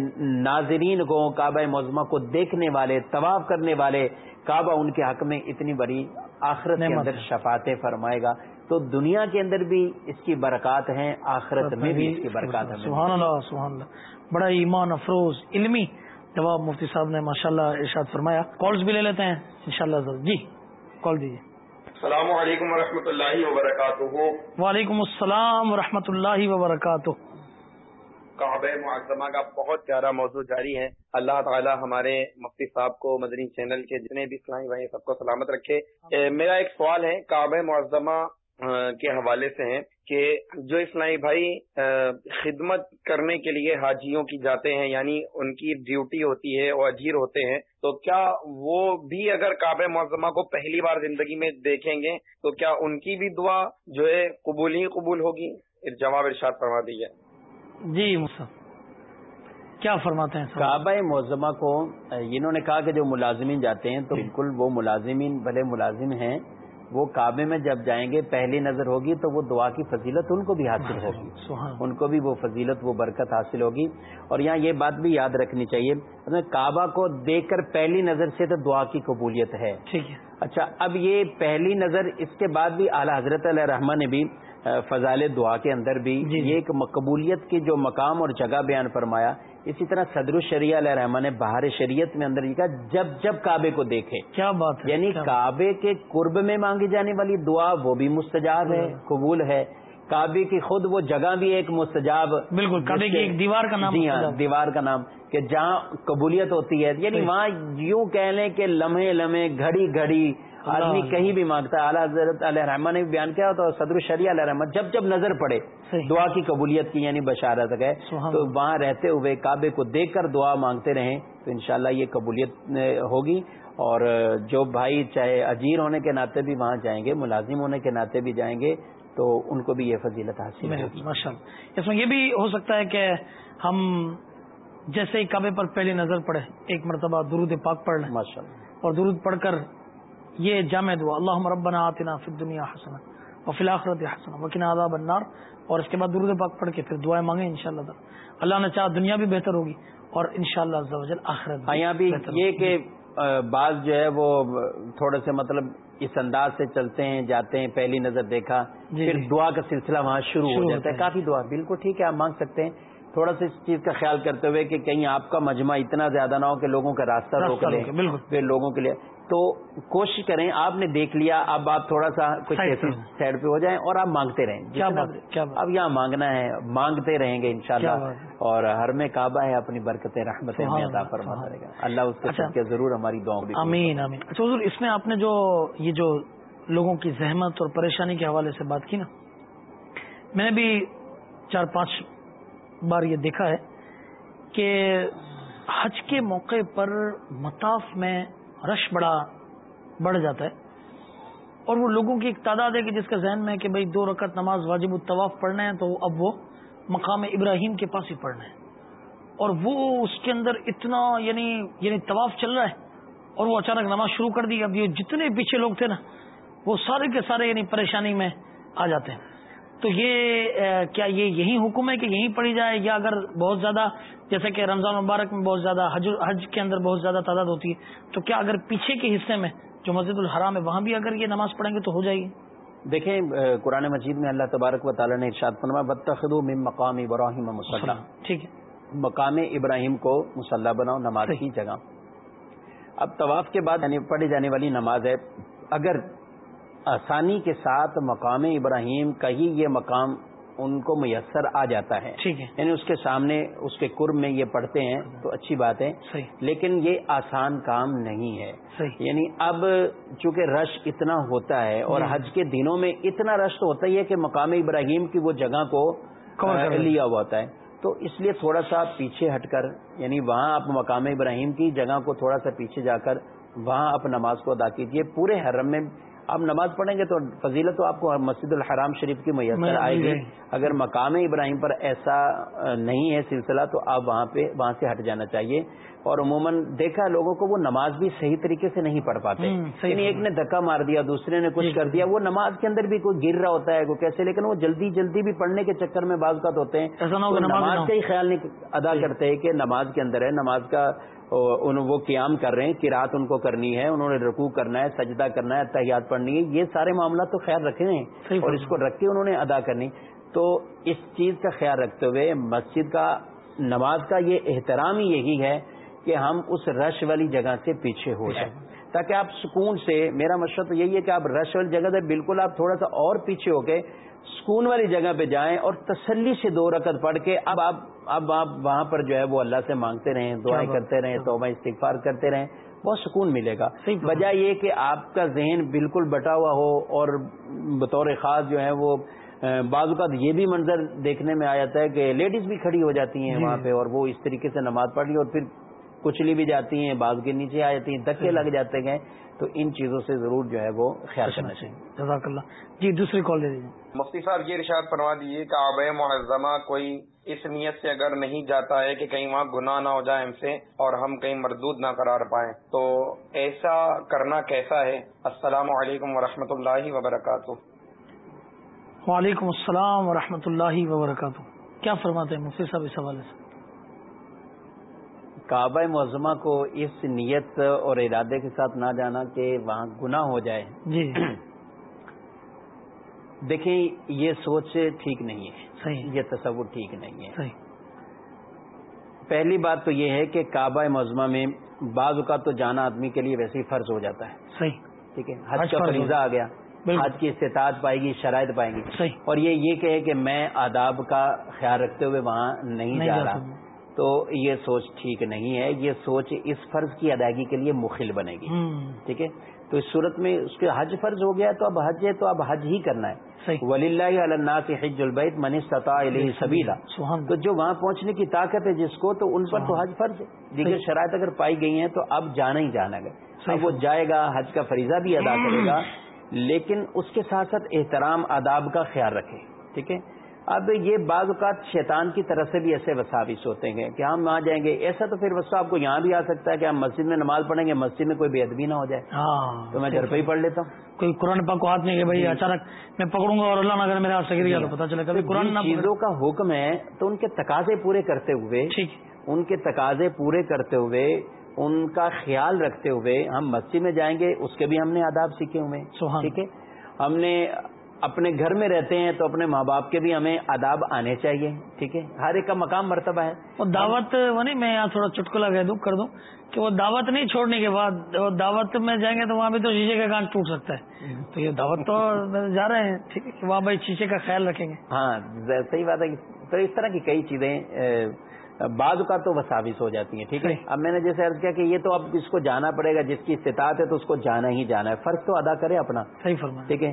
ناظرین کو کعبہ معظمہ کو دیکھنے والے طواف کرنے والے کعبہ ان کے حق میں اتنی بڑی آخرت کے اندر۔ شفاعتیں فرمائے گا تو دنیا کے اندر بھی اس کی برکات ہیں آخرت میں بھی اس کی برکات ہیں۔ سبحان اللہ سبحان اللہ۔ بڑا ایمان افروز علمی جواب مفتی صاحب نے ماشاءاللہ ارشاد فرمایا۔ کالز بھی لے لیتے ہیں انشاءاللہ جی کال دیجیے السلام علیکم ورحمۃ اللہ وبرکاتہ۔ وعلیکم السلام ورحمۃ اللہ وبرکاتہ۔ کعبہ معظمہ کا بہت پیارا موضوع جاری ہے۔ اللہ تعالی ہمارے مفتی صاحب کو مدنی چینل کے جتنے بھی اسلامی بھائی سب کو سلامت رکھے۔ میرا ایک سوال ہے کعبہ معظمہ کے حوالے سے ہے کہ جو اسلامی بھائی خدمت کرنے کے لیے حاجیوں کی جاتے ہیں یعنی ان کی ڈیوٹی ہوتی ہے اور اجیر ہوتے ہیں تو کیا وہ بھی اگر کعبہ معظمہ کو پہلی بار زندگی میں دیکھیں گے تو کیا ان کی بھی دعا جو ہے قبول ہی قبول ہوگی؟ جواب ارشاد فرما دیجیے۔ جی مصطف کیا فرماتے ہیں صاحب؟ کعبہ معظمہ کو انہوں نے کہا کہ جو ملازمین جاتے ہیں تو بالکل وہ ملازمین بھلے ملازم ہیں وہ کعبے میں جب جائیں گے پہلی نظر ہوگی تو وہ دعا کی فضیلت ان کو بھی حاصل ہوگی۔ ان کو بھی وہ فضیلت وہ برکت حاصل ہوگی۔ اور یہاں یہ بات بھی یاد رکھنی چاہیے کعبہ کو دیکھ کر پہلی نظر سے تو دعا کی قبولیت ہے۔ ٹھیک ہے۔ اچھا اب یہ پہلی نظر اس کے بعد بھی اعلیٰ حضرت علیہ رحمٰ نے بھی اے، فضائل دعا کے اندر بھی جی، جی۔ یہ ایک مقبولیت کی جو مقام اور جگہ بیان فرمایا اسی طرح صدر الشریعہ علیہ رحمٰ نے بہار شریعت میں اندر لکھا جب جب کعبے کو دیکھے کیا بات یعنی کعبے کے قرب میں مانگی جانے والی دعا وہ بھی مستجاب ہے قبول ہے کعبے کی خود وہ جگہ بھی ایک مستجاب بالکل کعبے کی کے- ایک دیوار کا نام جی ہاں۔ دیوار کا نام کہ جہاں قبولیت ہوتی ہے یعنی۔ وہاں یوں کہہ لیں کہ لمحے لمحے گھڑی گھڑی آدمی۔ کہیں بھی مانگتا ہے اعلیٰ حضرت علیہ رحمٰ نے بھی بیان کیا تو صدر الشریعہ علیہ رحمٰ جب جب نظر پڑے۔ دعا کی قبولیت کی یعنی بشارت ہے تو۔ وہاں رہتے ہوئے کعبے کو دیکھ کر دعا مانگتے رہیں تو انشاءاللہ یہ قبولیت ہوگی اور جو بھائی چاہے اجیر ہونے کے ناطے بھی وہاں جائیں گے ملازم ہونے کے ناطے بھی جائیں گے تو ان کو بھی یہ فضیلت حاصل ہوگی اس میں یہ بھی ہو سکتا ہے کہ ہم جیسے ہی کعبے پر پہلی نظر پڑے ایک مرتبہ درود پاک پڑھ لیں اور درود پڑھ کر یہ جامع دعا اللہ ربنا آتنا فی الدنیا حسنا اور فی الآخرت حسنا وکنا عذاب النار اور اس کے بعد درود پاک پڑھ کے پھر دعائیں مانگیں انشاءاللہ تعالی اللہ نے چاہا دنیا بھی بہتر ہوگی اور انشاءاللہ عز و جل آخرت بھی بہتر یہ۔ کہ بعض جو ہے وہ تھوڑے سے مطلب اس انداز سے چلتے ہیں جاتے ہیں پہلی نظر دیکھا جی، پھر جی۔ دعا کا سلسلہ وہاں شروع ہو جاتا ہے۔ کافی دعا بالکل ٹھیک ہے آپ مانگ سکتے ہیں تھوڑا سا اس چیز کا خیال کرتے ہوئے کہ کہیں آپ کا مجمع اتنا زیادہ نہ ہو کہ لوگوں کا راستہ روک روکے، بالکل۔ پھر لوگوں کے لیے تو کوشش کریں آپ نے دیکھ لیا اب آپ تھوڑا سا کچھ۔ سائڈ پہ ہو جائیں اور آپ مانگتے رہیں۔ اب یہاں مانگنا ہے مانگتے رہیں گے انشاءاللہ۔ اور ہر میں کعبہ ہے اپنی میں عطا اللہ، گا۔ اس کے اچھا۔ صدقے ضرور ہماری دعاؤں امین امین اچھا حضور اس میں آپ نے جو یہ جو لوگوں کی زحمت اور پریشانی کے حوالے سے بات کی نا میں نے بھی چار پانچ بار یہ دیکھا ہے کہ حج کے موقع پر مطاف میں رش بڑا بڑھ جاتا ہے اور وہ لوگوں کی ایک تعداد ہے کہ جس کا ذہن میں ہے کہ بھائی دو رکعت نماز واجب الطواف پڑھنا ہے تو اب وہ مقام ابراہیم کے پاس ہی پڑھنا ہے۔ اور وہ اس کے اندر اتنا یعنی یعنی طواف چل رہا ہے اور وہ اچانک نماز شروع کر دی۔ اب یہ جتنے پیچھے لوگ تھے نا، وہ سارے کے سارے یعنی پریشانی میں آ جاتے ہیں۔ تو یہ کیا یہ یہی حکم ہے کہ یہیں پڑھی جائے؟ یا اگر بہت زیادہ جیسے کہ رمضان مبارک میں بہت زیادہ حج حج کے اندر بہت زیادہ تعداد ہوتی ہے تو کیا اگر پیچھے کے حصے میں جو مسجد الحرام ہے وہاں بھی اگر یہ نماز پڑھیں گے تو ہو جائے گی؟ دیکھیں قرآن مجید میں اللہ تبارک و تعالیٰ نے ارشاد فرمایا بتخدو من مقام ابراہیم مسلح ٹھیک ہے۔ مقام ابراہیم کو مسلح بناؤ نماز کی جگہ۔ اب طواف کے بعد یعنی پڑھی جانے والی نماز ہے اگر آسانی کے ساتھ مقام ابراہیم کا ہی یہ مقام ان کو میسر آ جاتا ہے۔ ٹھیک ہے۔ یعنی اس کے سامنے اس کے قرب میں یہ پڑھتے ہیں تو اچھی بات ہے۔ لیکن یہ آسان کام نہیں ہے۔ یعنی اب چونکہ رش اتنا ہوتا ہے اور۔ حج کے دنوں میں اتنا رش تو ہوتا ہی ہے کہ مقام ابراہیم کی وہ جگہ کو۔ لیا ہوا ہوتا ہے۔ تو اس لیے تھوڑا سا پیچھے ہٹ کر یعنی وہاں آپ مقام ابراہیم کی جگہ کو تھوڑا سا پیچھے جا کر وہاں آپ نماز کو ادا کیجیے پورے حرم میں آپ نماز پڑھیں گے تو فضیلت تو آپ کو مسجد الحرام شریف کی میسر آئے گی۔ اگر مقام ابراہیم پر ایسا نہیں ہے سلسلہ تو آپ وہاں پہ وہاں سے ہٹ جانا چاہیے اور عموماً دیکھا لوگوں کو وہ نماز بھی صحیح طریقے سے نہیں پڑھ پاتے۔ یعنی ایک نے دھکا مار دیا دوسرے نے کچھ جی۔ کر دیا وہ نماز کے اندر بھی کوئی گر رہا ہوتا ہے کوئی کیسے لیکن وہ جلدی جلدی بھی پڑھنے کے چکر میں بعض اوقات ہوتے ہیں۔ کہ نماز۔ کا ہی خیال نہیں ادا کرتے ہیں کہ نماز کے اندر ہے نماز کا وہ قیام کر رہے ہیں قرات ان کو کرنی ہے انہوں نے رکوع کرنا ہے سجدہ کرنا ہے تحیات پڑھنی ہے یہ سارے معاملات تو خیال رکھے ہیں۔ اور اس کو رکھ کے انہوں نے ادا کرنی۔ تو اس چیز کا خیال رکھتے ہوئے مسجد کا نماز کا یہ احترام ہی یہی ہے کہ ہم اس رش والی جگہ سے پیچھے ہو جائیں تاکہ آپ سکون سے میرا مشورہ تو یہی ہے کہ آپ رش والی جگہ سے بالکل آپ تھوڑا سا اور پیچھے ہو کے سکون والی جگہ پہ جائیں اور تسلی سے دو رکعت پڑھ کے اب آپ اب آپ وہاں پر جو ہے وہ اللہ سے مانگتے رہیں دعائیں کرتے رہیں توبہ استغفار کرتے رہیں بہت سکون ملے گا۔ وجہ یہ کہ آپ کا ذہن بالکل بٹا ہوا ہو اور بطور خاص جو ہے وہ بعض اوقات یہ بھی منظر دیکھنے میں آ جاتا ہے کہ لیڈیز بھی کھڑی ہو جاتی ہیں جی۔ وہاں پہ اور وہ اس طریقے سے نماز پڑھ لی اور پھر کچلی بھی جاتی ہیں بعض کے نیچے آ جاتی ہیں دھکے لگ جاتے ہیں۔ تو ان چیزوں سے ضرور جو ہے وہ خیال کرنا چاہیے۔ جزاک اللہ۔ جی دوسری کال دے دیجیے مفتی صاحب یہ ارشاد فرما دیجیے کہ آب معظمہ کوئی اس نیت سے اگر نہیں جاتا ہے کہ کہیں وہاں گناہ نہ ہو جائے ہم سے اور ہم کہیں مردود نہ قرار پائیں تو ایسا کرنا کیسا ہے؟ السلام علیکم ورحمۃ اللہ وبرکاتہ۔ وعلیکم السلام ورحمۃ اللہ وبرکاتہ۔ کیا فرماتے ہیں مفتی صاحب اس حوالے سے؟ کعبہ معظمہ کو اس نیت اور ارادے کے ساتھ نہ جانا کہ وہاں گناہ ہو جائے۔ جی *clears throat* دیکھیں یہ سوچ ٹھیک نہیں ہے۔ صحیح۔ یہ تصور ٹھیک نہیں ہے۔ صحیح۔ پہلی بات تو یہ ہے کہ کعبہ معظمہ میں بعض اوقات تو جانا آدمی کے لیے ویسے ہی فرض ہو جاتا ہے۔ صحیح۔ ٹھیک ہے؟ حج کا فریضہ آ گیا۔ حج کی استطاعت پائے گی شرائط پائے گی۔ صحیح۔ اور یہ یہ کہے کہ میں آداب کا خیال رکھتے ہوئے وہاں نہیں نہیں جا رہا۔ تو یہ سوچ ٹھیک نہیں ہے۔ یہ سوچ اس فرض کی ادائیگی کے لیے مخل بنے گی۔ ٹھیک ہے؟ تو اس صورت میں اس کے حج فرض ہو گیا تو اب حج ہے تو اب حج ہی کرنا ہے۔ ولی اللہ علّہ سے حج البید من سطح علیہ سبیلا تو جو وہاں پہنچنے کی طاقت ہے جس کو تو ان پر تو حج فرض ہے۔ دیگر۔ شرائط اگر پائی گئی ہیں تو اب جانا ہی جانا صحیح۔ اب وہ جائے گا حج کا فریضہ بھی ادا کرے گا۔ لیکن اس کے ساتھ ساتھ احترام آداب کا خیال رکھے۔ ٹھیک ہے؟ اب یہ بعض اوقات شیطان کی طرف سے بھی ایسے وساوس ہوتے ہیں کہ ہم وہاں جائیں گے ایسا تو پھر وسا آپ کو یہاں بھی آ سکتا ہے کہ ہم مسجد میں نماز پڑھیں گے مسجد میں کوئی بے ادبی نہ ہو جائے۔ ہاں۔ تو میں گھر پہ ہی پڑھ لیتا ہوں۔ کوئی قرآن پاک کو ہاتھ نہیں کہ بھائی اچانک میں پکڑوں گا اور اللہ نہ کرے میرے ہاتھ سے گر گیا تو پتا چلے کبھی قرآن پکڑے۔ چیزوں کا حکم ہے تو ان کے تقاضے پورے کرتے ہوئے ان کے تقاضے پورے کرتے ہوئے ان کا خیال رکھتے ہوئے ہم مسجد میں جائیں گے اس کے بھی ہم نے آداب سیکھے ہوئے ٹھیک ہے؟ ہم نے اپنے گھر میں رہتے ہیں تو اپنے ماں باپ کے بھی ہمیں آداب آنے چاہیے ٹھیک ہے؟ ہر ایک کا مقام مرتبہ ہے۔ وہ دعوت وہ نہیں میں یہاں تھوڑا چٹکلا کہہ دوں کر دوں کہ وہ دعوت نہیں چھوڑنے کے بعد وہ دعوت میں جائیں گے تو وہاں بھی تو شیشے کا کانچ ٹوٹ سکتا ہے۔ تو یہ دعوت تو *laughs* جا رہے ہیں ٹھیک ہے؟ وہاں بھائی شیشے کا خیال رکھیں گے۔ ہاں صحیح بات ہے۔ تو اس طرح کی کئی چیزیں بعض کا تو وساوس ہو جاتی ہیں ٹھیک ہے۔ اب میں نے جیسے عرض کیا کہ یہ تو اب اس کو جانا پڑے گا جس کی استطاعت ہے تو اس کو جانا ہی جانا ہے۔ فرض تو ادا کرے اپنا۔ صحیح فرمایا۔ ٹھیک ہے؟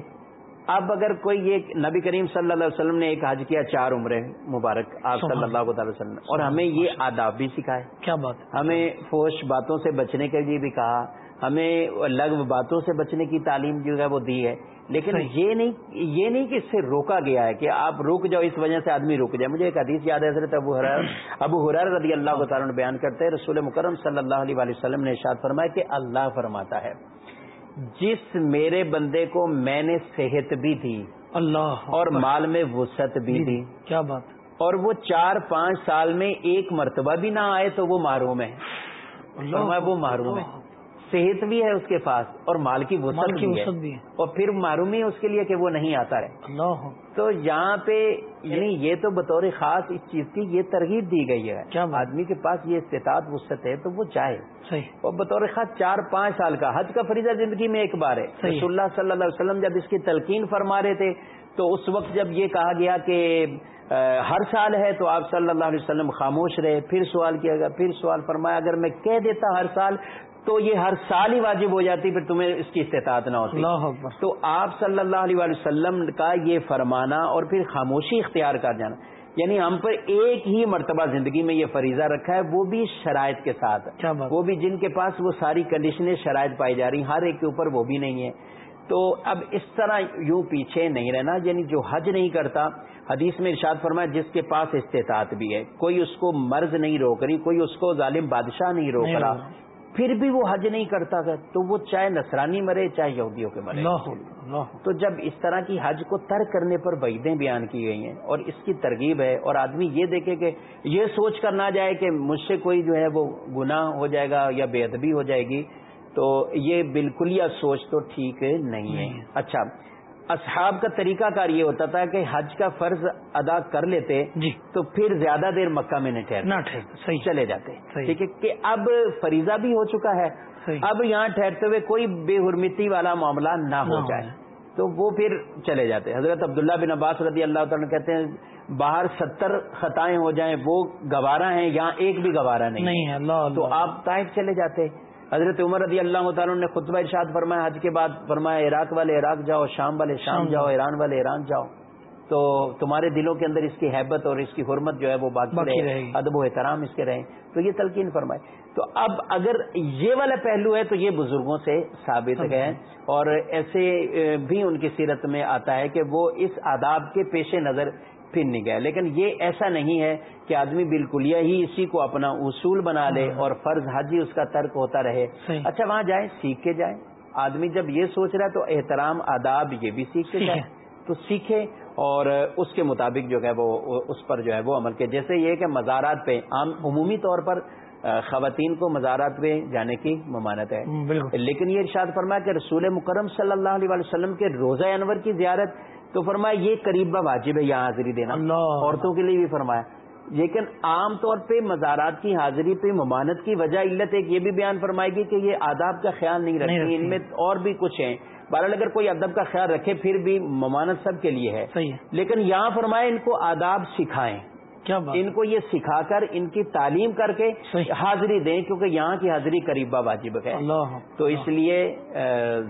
اب اگر کوئی یہ نبی کریم صلی اللہ علیہ وسلم نے ایک حج کیا چار عمرے مبارک آپ صلی اللہ تعالی وسلم نے اور ہمیں یہ آداب بھی سکھائے۔ کیا بات ہمیں فوش باتوں سے بچنے کے لیے بھی کہا ہمیں لغو باتوں سے بچنے کی تعلیم جو ہے وہ دی ہے۔ لیکن۔ یہ نہیں یہ نہیں کہ اس سے روکا گیا ہے کہ آپ رک جاؤ اس وجہ سے آدمی رک جائے۔ مجھے ایک حدیث یاد ہے حضرت ابو حرار ابو حرار رضی اللہ تعالیٰ بیان کرتے ہیں۔ رسول مکرم صلی اللہ علیہ وسلم نے ارشاد فرمایا کہ اللہ فرماتا ہے۔ جس میرے بندے کو میں نے صحت بھی دی اللہ اور مال میں وسعت بھی دی۔ کیا بات۔ اور وہ چار پانچ سال میں ایک مرتبہ بھی نہ آئے تو وہ محروم ہے۔ فرمایا وہ محروم ہے۔ صحت بھی ہے اس کے پاس اور مال کی وسعت کی بھی وسعت بھی ہے۔ اور پھر معرومی ہے اس کے لیے کہ وہ نہیں آتا رہے۔ اللہ۔ تو یہاں پہ یعنی یہ تو بطور خاص اس چیز کی یہ ترغیب دی گئی ہے۔ کیا؟ آدمی کے پاس یہ استطاعت وسعت ہے تو وہ جائے صحیح۔ اور بطور خاص چار پانچ سال کا حج کا فریضہ زندگی میں ایک بار ہے۔ صحیح۔ رسول اللہ صلی اللہ علیہ وسلم جب اس کی تلقین فرما رہے تھے تو اس وقت جب یہ کہا گیا کہ ہر سال ہے تو آپ صلی اللہ علیہ وسلم خاموش رہے۔ پھر سوال کیا گیا پھر سوال فرمایا اگر میں کہہ دیتا ہر سال تو یہ ہر سال ہی واجب ہو جاتی پھر تمہیں اس کی استطاعت نہ ہوتی۔ اللہ اکبر۔ تو آپ صلی اللہ علیہ وسلم کا یہ فرمانا اور پھر خاموشی اختیار کر جانا۔ یعنی ہم پر ایک ہی مرتبہ زندگی میں یہ فریضہ رکھا ہے وہ بھی شرائط کے ساتھ۔ وہ بھی جن کے پاس وہ ساری کنڈیشنیں شرائط پائی جا رہی ہر ایک کے اوپر وہ بھی نہیں ہے۔ تو اب اس طرح یوں پیچھے نہیں رہنا یعنی جو حج نہیں کرتا حدیث میں ارشاد فرمایا جس کے پاس استطاعت بھی ہے۔ کوئی اس کو مرض نہیں روک رہی کوئی اس کو ظالم بادشاہ نہیں روک رہا۔ پھر بھی وہ حج نہیں کرتا گا تو وہ چاہے نصرانی مرے چاہے یہودیوں کے مرے۔ تو جب اس طرح کی حج کو ترک کرنے پر وعیدیں بیان کی گئی ہیں اور اس کی ترغیب ہے اور آدمی یہ دیکھے کہ یہ سوچ کر نہ جائے کہ مجھ سے کوئی جو ہے وہ گناہ ہو جائے گا یا بے ادبی ہو جائے گی تو یہ بالکل یا سوچ تو ٹھیک نہیں ہے۔ اچھا اصحاب کا طریقہ کار یہ ہوتا تھا کہ حج کا فرض ادا کر لیتے جی۔ تو پھر زیادہ دیر مکہ میں نہ ٹھہر صحیح۔ چلے جاتے۔ ٹھیک ہے کہ اب فریضہ بھی ہو چکا ہے۔ اب یہاں ٹھہرتے ہوئے کوئی بے حرمتی والا معاملہ نہ ہو جائے۔ تو وہ پھر چلے جاتے۔ حضرت عبداللہ بن عباس رضی اللہ تعالیٰ کہتے ہیں باہر ستر خطائیں ہو جائیں وہ گوارا ہیں یہاں ایک بھی گوارا نہیں ہے۔ تو آپ طائف چلے جاتے۔ حضرت عمر رضی اللہ تعالیٰ نے خطبہ ارشاد فرمایا حج کے بعد فرمایا عراق والے عراق جاؤ شام والے شام جاؤ۔ ایران والے ایران جاؤ۔ تو تمہارے دلوں کے اندر اس کی حیبت اور اس کی حرمت جو ہے وہ باقی, رہے۔ ادب و احترام اس کے رہیں۔ تو یہ تلقین فرمائے۔ تو اب اگر یہ والا پہلو ہے تو یہ بزرگوں سے ثابت ہے۔ اور ایسے بھی ان کی سیرت میں آتا ہے کہ وہ اس آداب کے پیش نظر پھر گئے لیکن یہ ایسا نہیں ہے کہ آدمی بالکل ہی اسی کو اپنا اصول بنا لے اور فرض حج ہی اس کا ترک ہوتا رہے۔ اچھا وہاں جائیں سیکھ کے جائیں۔ آدمی جب یہ سوچ رہا ہے تو احترام آداب یہ بھی سیکھ کے جائے۔ تو سیکھے اور اس کے مطابق جو ہے وہ اس پر جو ہے وہ عمل کے۔ جیسے یہ کہ مزارات پہ عام عمومی طور پر خواتین کو مزارات پہ جانے کی ممانت ہے۔ لیکن یہ ارشاد فرمایا کہ رسول مکرم صلی اللہ علیہ وسلم کے روزہ انور کی زیارت تو فرمایا یہ قریب واجب ہے یہاں حاضری دینا۔ اللہ۔ عورتوں کے لیے بھی فرمایا۔ لیکن عام طور پہ مزارات کی حاضری پہ ممانت کی وجہ علت ایک یہ بھی بیان فرمائے گی کہ یہ آداب کا خیال نہیں رکھتی۔ ان میں اور بھی کچھ ہیں۔ بہرحال اگر کوئی ادب کا خیال رکھے پھر بھی ممانت سب کے لیے ہے۔ صحیح لیکن یہاں فرمائے ان کو آداب سکھائیں۔ ان کو یہ سکھا کر ان کی تعلیم کر کے۔ حاضری دیں کیونکہ یہاں کی حاضری قریبا واجب ہے۔ تو اس لیے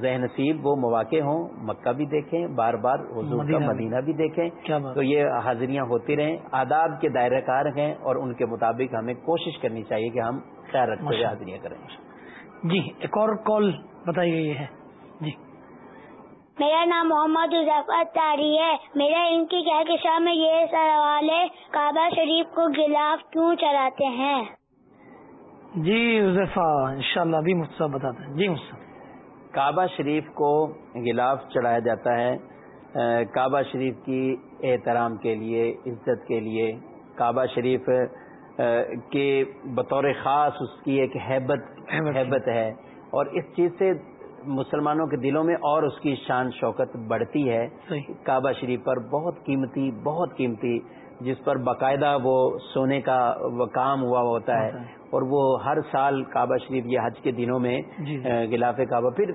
ذہن نصیب وہ مواقع ہوں مکہ بھی دیکھیں بار بار حضور کا مدینہ بھی۔ دیکھیں۔ تو یہ حاضریاں ہوتی رہیں۔ آداب کے دائرہ کار ہیں اور ان کے مطابق ہمیں کوشش کرنی چاہیے کہ ہم خیال رکھتے ہوئے حاضریاں کریں۔ جی ایک اور کال بتائی گئی ہے۔ میرا نام محمد اضافت تاری ہے۔ میرا ان کی کیا قصہ میں یہ سوال ہے کعبہ شریف کو گلاف کیوں چڑھاتے ہیں؟ جی حذیفہ انشاءاللہ ابھی مجھ سے بتاتے ہیں۔ جی مجھ سے۔ کعبہ شریف کو غلاف چڑھایا جاتا ہے۔ کعبہ شریف کی احترام کے لیے عزت کے لیے۔ کعبہ شریف کے بطور خاص اس کی ایک حیبت حیبت ہے۔ اور اس چیز سے مسلمانوں کے دلوں میں اور اس کی شان شوکت بڑھتی ہے۔ کعبہ شریف پر بہت قیمتی بہت قیمتی جس پر باقاعدہ وہ سونے کا وہ کام ہوا ہوتا ہے۔ اور وہ ہر سال کعبہ شریف یہ حج کے دنوں میں جی جی۔ غلاف کعبہ پھر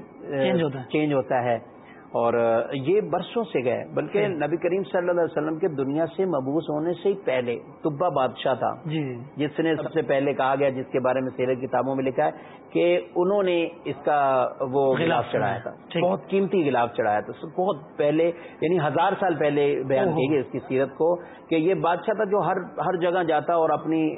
چینج ہوتا ہے۔ اور یہ برسوں سے گئے بلکہ۔ نبی کریم صلی اللہ علیہ وسلم کے دنیا سے مبوس ہونے سے ہی پہلے طبا بادشاہ تھا جی جس نے سب سے پہلے کہا گیا جس کے بارے میں سیرت کتابوں میں لکھا ہے کہ انہوں نے اس کا وہ غلاف چڑھایا تھا۔ بہت قیمتی غلاف چڑھایا تھا بہت پہلے یعنی ہزار سال پہلے بیان اوہو۔ کی گئی اس کی سیرت کو کہ یہ بادشاہ تھا جو ہر ہر جگہ جاتا اور اپنی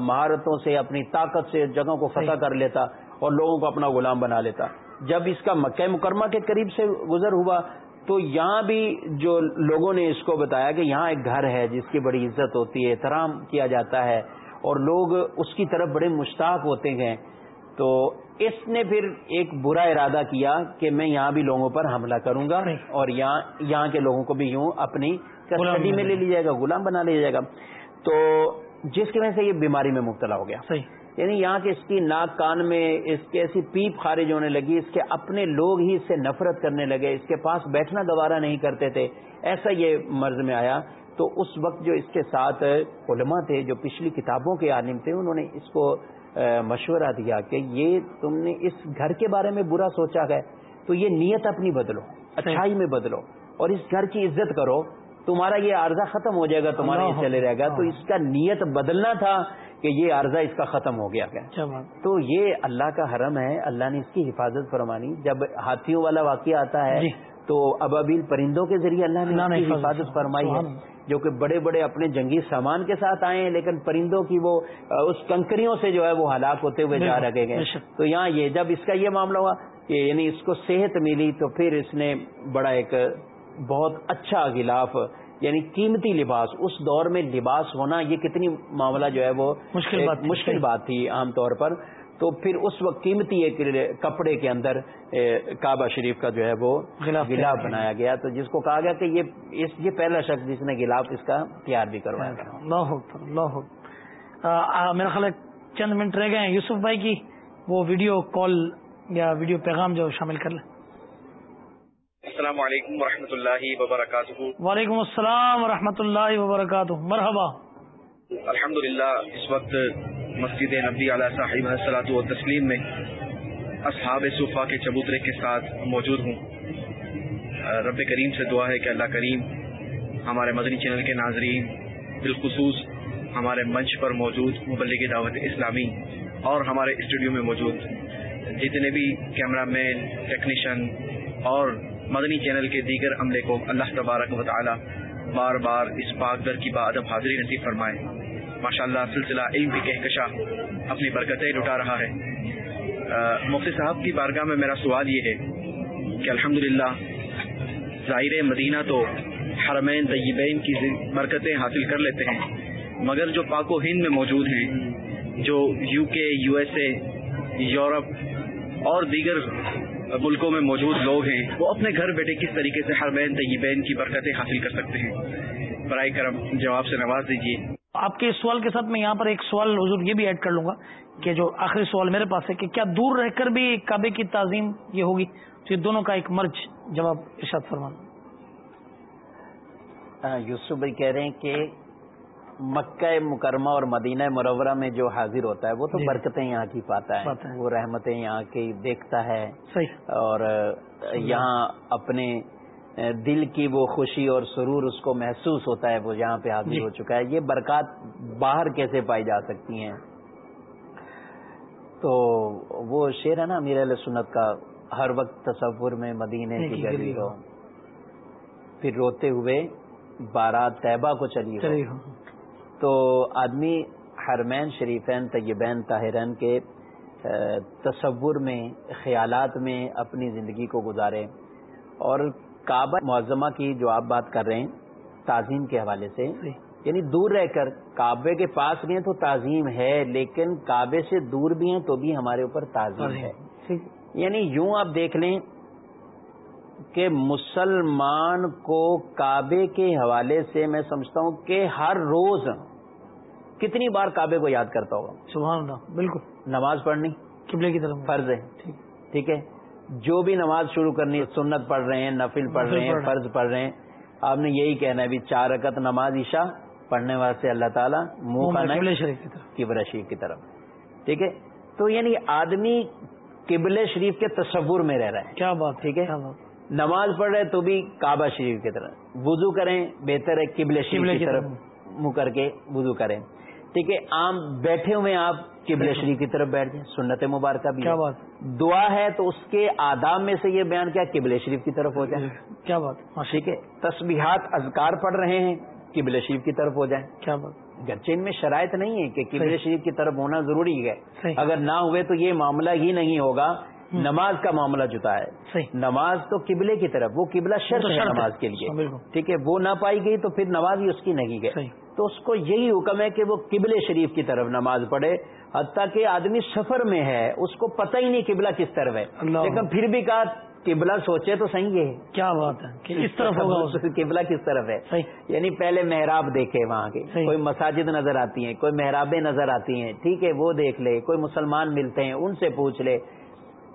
مہارتوں سے اپنی طاقت سے جگہوں کو فتح۔ کر لیتا اور لوگوں کو اپنا غلام بنا لیتا جب اس کا مکہ مکرمہ کے قریب سے گزر ہوا تو یہاں بھی جو لوگوں نے اس کو بتایا کہ یہاں ایک گھر ہے جس کی بڑی عزت ہوتی ہے احترام کیا جاتا ہے اور لوگ اس کی طرف بڑے مشتاق ہوتے ہیں۔ تو اس نے پھر ایک برا ارادہ کیا کہ میں یہاں بھی لوگوں پر حملہ کروں گا۔ اور یہاں یہاں کے لوگوں کو بھی یوں اپنی کسٹڈی میں لے لیا جائے گا غلام بنا لیا جائے گا۔ تو جس کی وجہ سے یہ بیماری میں مبتلا ہو گیا۔ صحیح۔ یعنی یہاں کے اس کی ناک کان میں اس کے ایسی پیپ خارج ہونے لگی اس کے اپنے لوگ ہی اس سے نفرت کرنے لگے اس کے پاس بیٹھنا گوارا نہیں کرتے تھے ایسا یہ مرض میں آیا۔ تو اس وقت جو اس کے ساتھ علماء تھے جو پچھلی کتابوں کے عالم تھے انہوں نے اس کو مشورہ دیا کہ یہ تم نے اس گھر کے بارے میں برا سوچا ہے تو یہ نیت اپنی بدلو اچھائی میں بدلو اور اس گھر کی عزت کرو۔ تمہارا یہ عارضہ ختم ہو جائے گا تمہارا یہ چلے رہے گا۔ تو اس کا نیت بدلنا تھا۔ کہ یہ عرضہ اس کا ختم ہو گیا تو یہ اللہ کا حرم ہے اللہ نے اس کی حفاظت فرمانی۔ جب ہاتھیوں والا واقعہ آتا ہے جی۔ تو ابابیل پرندوں کے ذریعے اللہ نے حفاظت فرمائی۔ ہے جو کہ بڑے بڑے اپنے جنگی سامان کے ساتھ آئے ہیں لیکن پرندوں کی وہ اس کنکریوں سے جو ہے وہ ہلاک ہوتے ہوئے جا رکھے گئے۔ تو یہاں یہ جب اس کا یہ معاملہ ہوا کہ یعنی اس کو صحت ملی تو پھر اس نے بڑا ایک بہت اچھا غلاف یعنی قیمتی لباس اس دور میں لباس ہونا یہ کتنی معاملہ جو ہے وہ مشکل بات مشکل بات تھی عام طور پر۔ تو پھر اس وقت قیمتی ایک کپڑے کے اندر کعبہ شریف کا جو ہے وہ گلاف بنایا گیا۔ تو جس کو کہا گیا کہ یہ اس یہ پہلا شخص جس نے گلاف اس کا تیار بھی کروایا میرا خیال ہے چند منٹ رہ گئے ہیں۔ یوسف بھائی کی وہ ویڈیو کال یا ویڈیو پیغام جو شامل کر لیں۔ السلام علیکم ورحمۃ اللہ وبرکاتہ۔ وعلیکم السلام ورحمۃ اللہ وبرکاتہ۔ مرحبا۔ الحمد للہ اس وقت مسجد نبی علیہ صاحب صلاحت و تسلیم میں اصحاب صوفہ کے چبوترے کے ساتھ موجود ہوں۔ رب کریم سے دعا ہے کہ اللہ کریم ہمارے مدنی چینل کے ناظرین بالخصوص ہمارے منچ پر موجود مبلغ دعوت اسلامی اور ہمارے اسٹوڈیو میں موجود جتنے بھی کیمرہ مین ٹیکنیشین اور مدنی چینل کے دیگر عملے کو اللہ تبارک و تعالی بار بار اس پاک در کی بادب حاضری نصیب فرمائے۔ ماشاء اللہ سلسلہ علم کی کہکشا اپنی برکتیں لٹا رہا ہے۔ مفتی صاحب کی بارگاہ میں میرا سوال یہ ہے کہ الحمد للہ ظاہر مدینہ تو حرمین طیبین کی برکتیں حاصل کر لیتے ہیں، مگر جو پاک و ہند میں موجود ہیں، جو یو کے، یو ایس اے، یورپ اور دیگر ملکوں میں موجود لوگ ہیں وہ اپنے گھر بیٹھے کس طریقے سے ہر بین طیبین کی برکتیں حاصل کر سکتے ہیں؟ برائے کرم جواب سے نواز دیجیے آپ کے سوال کے ساتھ میں یہاں پر ایک سوال حضور یہ بھی ایڈ کر لوں گا کہ جو آخری سوال میرے پاس ہے کہ کیا دور رہ کر بھی کعبے کی تعظیم یہ ہوگی؟ تو یہ دونوں کا ایک مرج جواب ارشاد فرمان یوسف بھائی کہہ رہے ہیں کہ مکہ مکرمہ اور مدینہ مرورہ میں جو حاضر ہوتا ہے وہ تو جی۔ برکتیں یہاں کی پاتا ہے۔ وہ رحمتیں یہاں کی دیکھتا ہے۔ اور یہاں اپنے دل کی وہ خوشی اور سرور اس کو محسوس ہوتا ہے وہ یہاں پہ حاضر جی۔ ہو چکا ہے۔ یہ برکات باہر کیسے پائی جا سکتی ہیں؟ تو وہ شعر ہے نا امیر علیہ سنت کا ہر وقت تصور میں مدینے کی گلی ہو۔ پھر روتے ہوئے بارات طیبہ کو چلی ہو۔ تو آدمی حرمین شریفین طیبین طاہرین کے تصور میں خیالات میں اپنی زندگی کو گزارے اور کعبہ معظمہ کی جو آپ بات کر رہے ہیں تعظیم کے حوالے سے یعنی دور رہ کر کعبے کے پاس بھی ہیں تو تعظیم ہے لیکن کعبے سے دور بھی ہیں تو بھی ہمارے اوپر تعظیم ہے۔ یعنی یوں آپ دیکھ لیں کہ مسلمان کو کعبے کے حوالے سے میں سمجھتا ہوں کہ ہر روز کتنی بار کعبے کو یاد کرتا ہوگا؟ سبحان اللہ بالکل۔ نماز پڑھنی قبلے کی طرف۔ فرض ہے۔ ٹھیک۔ ہے؟ جو بھی نماز شروع کرنی سنت پڑھ رہے ہیں نفل پڑھ رہے ہیں فرض پڑھ رہے ہیں۔ آپ نے یہی کہنا ہے بھی چار رکت نماز عشاء پڑھنے واسطے اللہ تعالیٰ منہ شریف قبر شریف کی طرف۔ ٹھیک ہے؟ تو یعنی آدمی قبل شریف کے تصور میں رہ رہا ہے۔ کیا بات ٹھیک ہے؟ نماز پڑھ رہے تو بھی کعبہ شریف کی طرف۔ وضو کریں بہتر ہے قبل شریف کی طرف منہ کر کے وضو کریں۔ ٹھیک ہے عام بیٹھے ہوئے آپ قبل شریف کی طرف بیٹھ جائیں۔ سنت مبارکہ بھی کیا بات۔ دعا ہے تو اس کے آداب میں سے یہ بیان کیا قبل شریف کی طرف ہو جائیں۔ کیا بات۔ ٹھیک ہے تسبیحات اذکار پڑھ رہے ہیں قبل شریف کی طرف ہو جائیں۔ کیا بات۔ گرچہ ان میں شرائط نہیں ہے کہ قبل شریف کی طرف ہونا ضروری ہے۔ اگر نہ ہوئے تو یہ معاملہ ہی نہیں ہوگا۔ نماز کا معاملہ جتا ہے۔ نماز تو قبلے کی طرف وہ قبلہ شرط ہے نماز کے لیے۔ ٹھیک ہے وہ نہ پائی گئی تو پھر نماز ہی اس کی نہیں گئی۔ تو اس کو یہی حکم ہے کہ وہ قبل شریف کی طرف نماز پڑھے حتیٰ کہ آدمی سفر میں ہے اس کو پتہ ہی نہیں قبلہ کس طرف ہے۔ لیکن پھر بھی کہا قبلہ سوچے تو صحیح ہے۔ کیا بات ہے؟ کہ اس طرف ہوگا قبلہ کس طرف ہے؟ یعنی پہلے محراب دیکھے وہاں کے۔ کوئی مساجد نظر آتی ہیں کوئی محرابیں نظر آتی ہیں ٹھیک ہے وہ دیکھ لے کوئی مسلمان ملتے ہیں ان سے پوچھ لے۔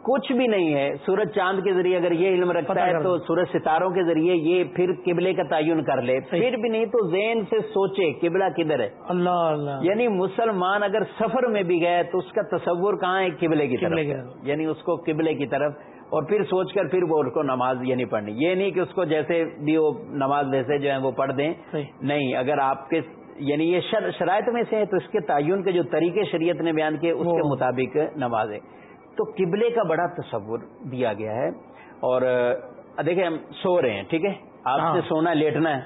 کچھ بھی نہیں ہے سورج چاند کے ذریعے اگر یہ علم رکھتا ہے تو۔ سورج ستاروں کے ذریعے یہ پھر قبلے کا تعین کر لے۔ پھر بھی نہیں تو ذہن سے سوچے قبلہ کدھر ہے۔ اللہ اللہ۔ یعنی مسلمان اگر سفر میں بھی گئے تو اس کا تصور کہاں ہے؟ قبلے کی طرف۔ یعنی اس کو قبلے کی طرف۔ اور پھر سوچ کر پھر وہ اس کو نماز یہ نہیں پڑھنی۔ یہ نہیں کہ اس کو جیسے بھی وہ نماز ویسے جو ہے وہ پڑھ دیں۔ نہیں اگر آپ کے یعنی یہ شر شرائط میں سے ہے تو اس کے تعین کے جو طریقے شریعت نے بیان کیے اس کے مطابق نماز ہے۔ تو قبلے کا بڑا تصور دیا گیا ہے اور دیکھیں ہم سو رہے ہیں ٹھیک ہے؟ آپ ہاں۔ سے سونا لیٹنا ہے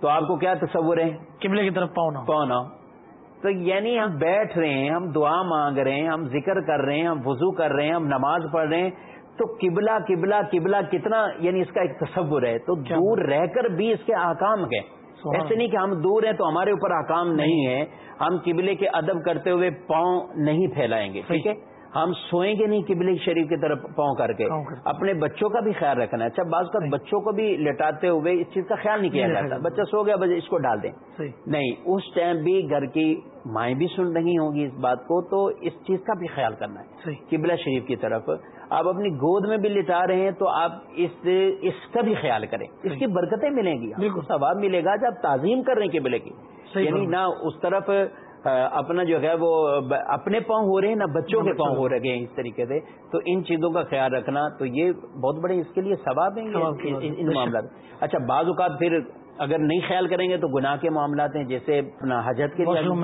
تو آپ کو کیا تصور ہے؟ قبلے کی طرف۔ کون ہو۔ تو یعنی ہم بیٹھ رہے ہیں ہم دعا مانگ رہے ہیں ہم ذکر کر رہے ہیں ہم وضو کر رہے ہیں ہم نماز پڑھ رہے ہیں۔ تو قبلہ قبلہ قبلہ کتنا یعنی اس کا ایک تصور ہے۔ تو دور رہ کر بھی اس کے احکام کے۔ ایسے نہیں کہ ہم دور ہیں تو ہمارے اوپر احکام نہیں ہے۔ ہم قبلے کے ادب کرتے ہوئے پاؤں نہیں پھیلائیں گے ٹھیک ہے؟ ہم سوئیں گے نہیں قبلے شریف کی طرف پاؤں کر کے۔ اپنے بچوں کا بھی خیال رکھنا ہے۔ اچھا بعض کا بچوں کو بھی لٹاتے ہوئے اس چیز کا خیال نہیں کیا جاتا۔ بچہ سو گیا بس اس کو ڈال دیں۔ نہیں اس ٹائم بھی گھر کی مائیں بھی سن رہی ہوں گی اس بات کو تو اس چیز کا بھی خیال کرنا ہے۔ قبلہ شریف کی طرف۔ آپ اپنی گود میں بھی لٹا رہے ہیں تو آپ اس اس کا بھی خیال کریں۔ اس کی برکتیں ملیں گی۔ ثواب ملے گا جب تعظیم کر رہے ہیں قبلے کی۔ یعنی۔ نہ اس طرف اپنا جو ہے وہ اپنے پاؤں ہو رہے ہیں نہ بچوں کے پاؤں ہو رہے ہیں اس طریقے سے۔ تو ان چیزوں کا خیال رکھنا تو یہ بہت بڑے اس کے لیے ثواب ہیں۔ ان- معاملات۔ اچھا بعض اوقات پھر اگر نہیں خیال کریں گے تو گناہ کے معاملات ہیں جیسے اپنا حجت کے واش روم۔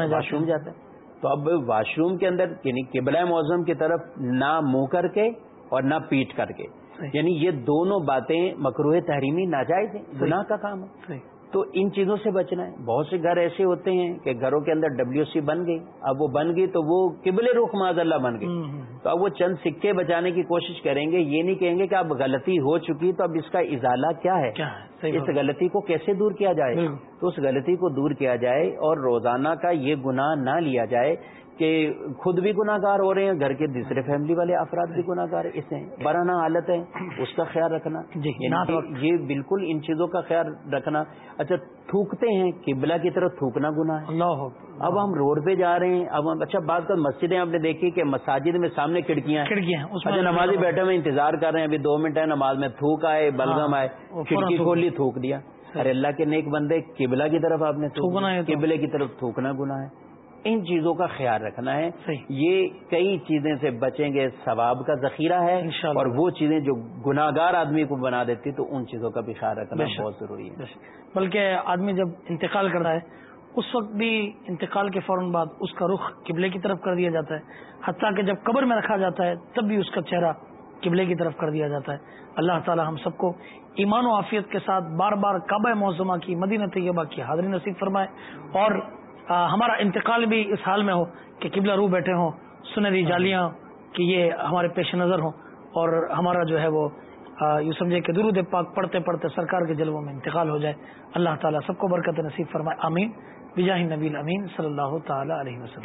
جاتا ہے۔ تو اب واش روم کے اندر یعنی قبلہ معظم کی طرف نہ منہ کر کے اور نہ پیٹ کر کے۔ یعنی یہ دونوں باتیں مکروہ تحریمی ناجائز ہیں گناہ کا کام ہے۔ تو ان چیزوں سے بچنا ہے۔ بہت سے گھر ایسے ہوتے ہیں کہ گھروں کے اندر ڈبلیو سی بن گئی۔ اب وہ بن گئی تو وہ قبل رخ معذ اللہ بن گئی۔ تو اب وہ چند سکے بچانے کی کوشش کریں گے۔ یہ نہیں کہیں گے کہ اب غلطی ہو چکی تو اب اس کا ازالہ کیا ہے؟ اس۔ غلطی کو کیسے دور کیا جائے۔ تو اس غلطی کو دور کیا جائے اور روزانہ کا یہ گناہ نہ لیا جائے کہ خود بھی گناہ گار ہو رہے ہیں گھر کے دوسرے فیملی والے افراد بھی گناہ گار ہیں۔ اس میں برانا حالت ہے اس کا خیال رکھنا۔ جی، یعنی۔ یہ بالکل ان چیزوں کا خیال رکھنا۔ اچھا تھوکتے ہیں قبلہ کی طرف تھوکنا گناہ ہے۔ اب ہم روڈ پہ جا رہے ہیں اب ہم اچھا بات کر مسجدیں آپ نے دیکھی کہ مساجد میں سامنے کھڑکیاں ہیں۔ کھڑکیاں ہیں اچھا نمازی بیٹھے ہوئے انتظار کر رہے ہیں ابھی دو منٹ ہے نماز میں تھوک آئے بلغم ہاں، آئے کھڑکی تھوک کھولی تھوک دیا۔ ارے اللہ کے نیک بندے قبلہ کی طرف آپ نے قبلے کی طرف تھوکنا گناہ ہے۔ ان چیزوں کا خیال رکھنا ہے۔ یہ کئی چیزیں سے بچیں گے ثواب کا ذخیرہ ہے۔ اور وہ چیزیں جو گناہگار آدمی کو بنا دیتی تو ان چیزوں کا بھی خیال رکھنا۔ بہت ضروری ہے۔ بلکہ آدمی جب انتقال کرتا ہے اس وقت بھی انتقال کے فوراً بعد اس کا رخ قبلے کی طرف کر دیا جاتا ہے۔ حتیٰ کہ جب قبر میں رکھا جاتا ہے تب بھی اس کا چہرہ قبلے کی طرف کر دیا جاتا ہے۔ اللہ تعالی ہم سب کو ایمان و عافیت کے ساتھ بار بار کعبہ معظمہ کی مدینہ طیبہ کی حاضری نصیب فرمائے اور ہمارا انتقال بھی اس حال میں ہو کہ قبلہ روح بیٹھے ہوں سنہری جالیاں کہ یہ ہمارے پیش نظر ہوں اور ہمارا جو ہے وہ یوں سمجھے کہ درود پاک پڑھتے پڑھتے سرکار کے جلووں میں انتقال ہو جائے۔ اللہ تعالیٰ سب کو برکت نصیب فرمائے۔ آمین۔ بجاہ نبی امین صلی اللہ تعالی علیہ وسلم۔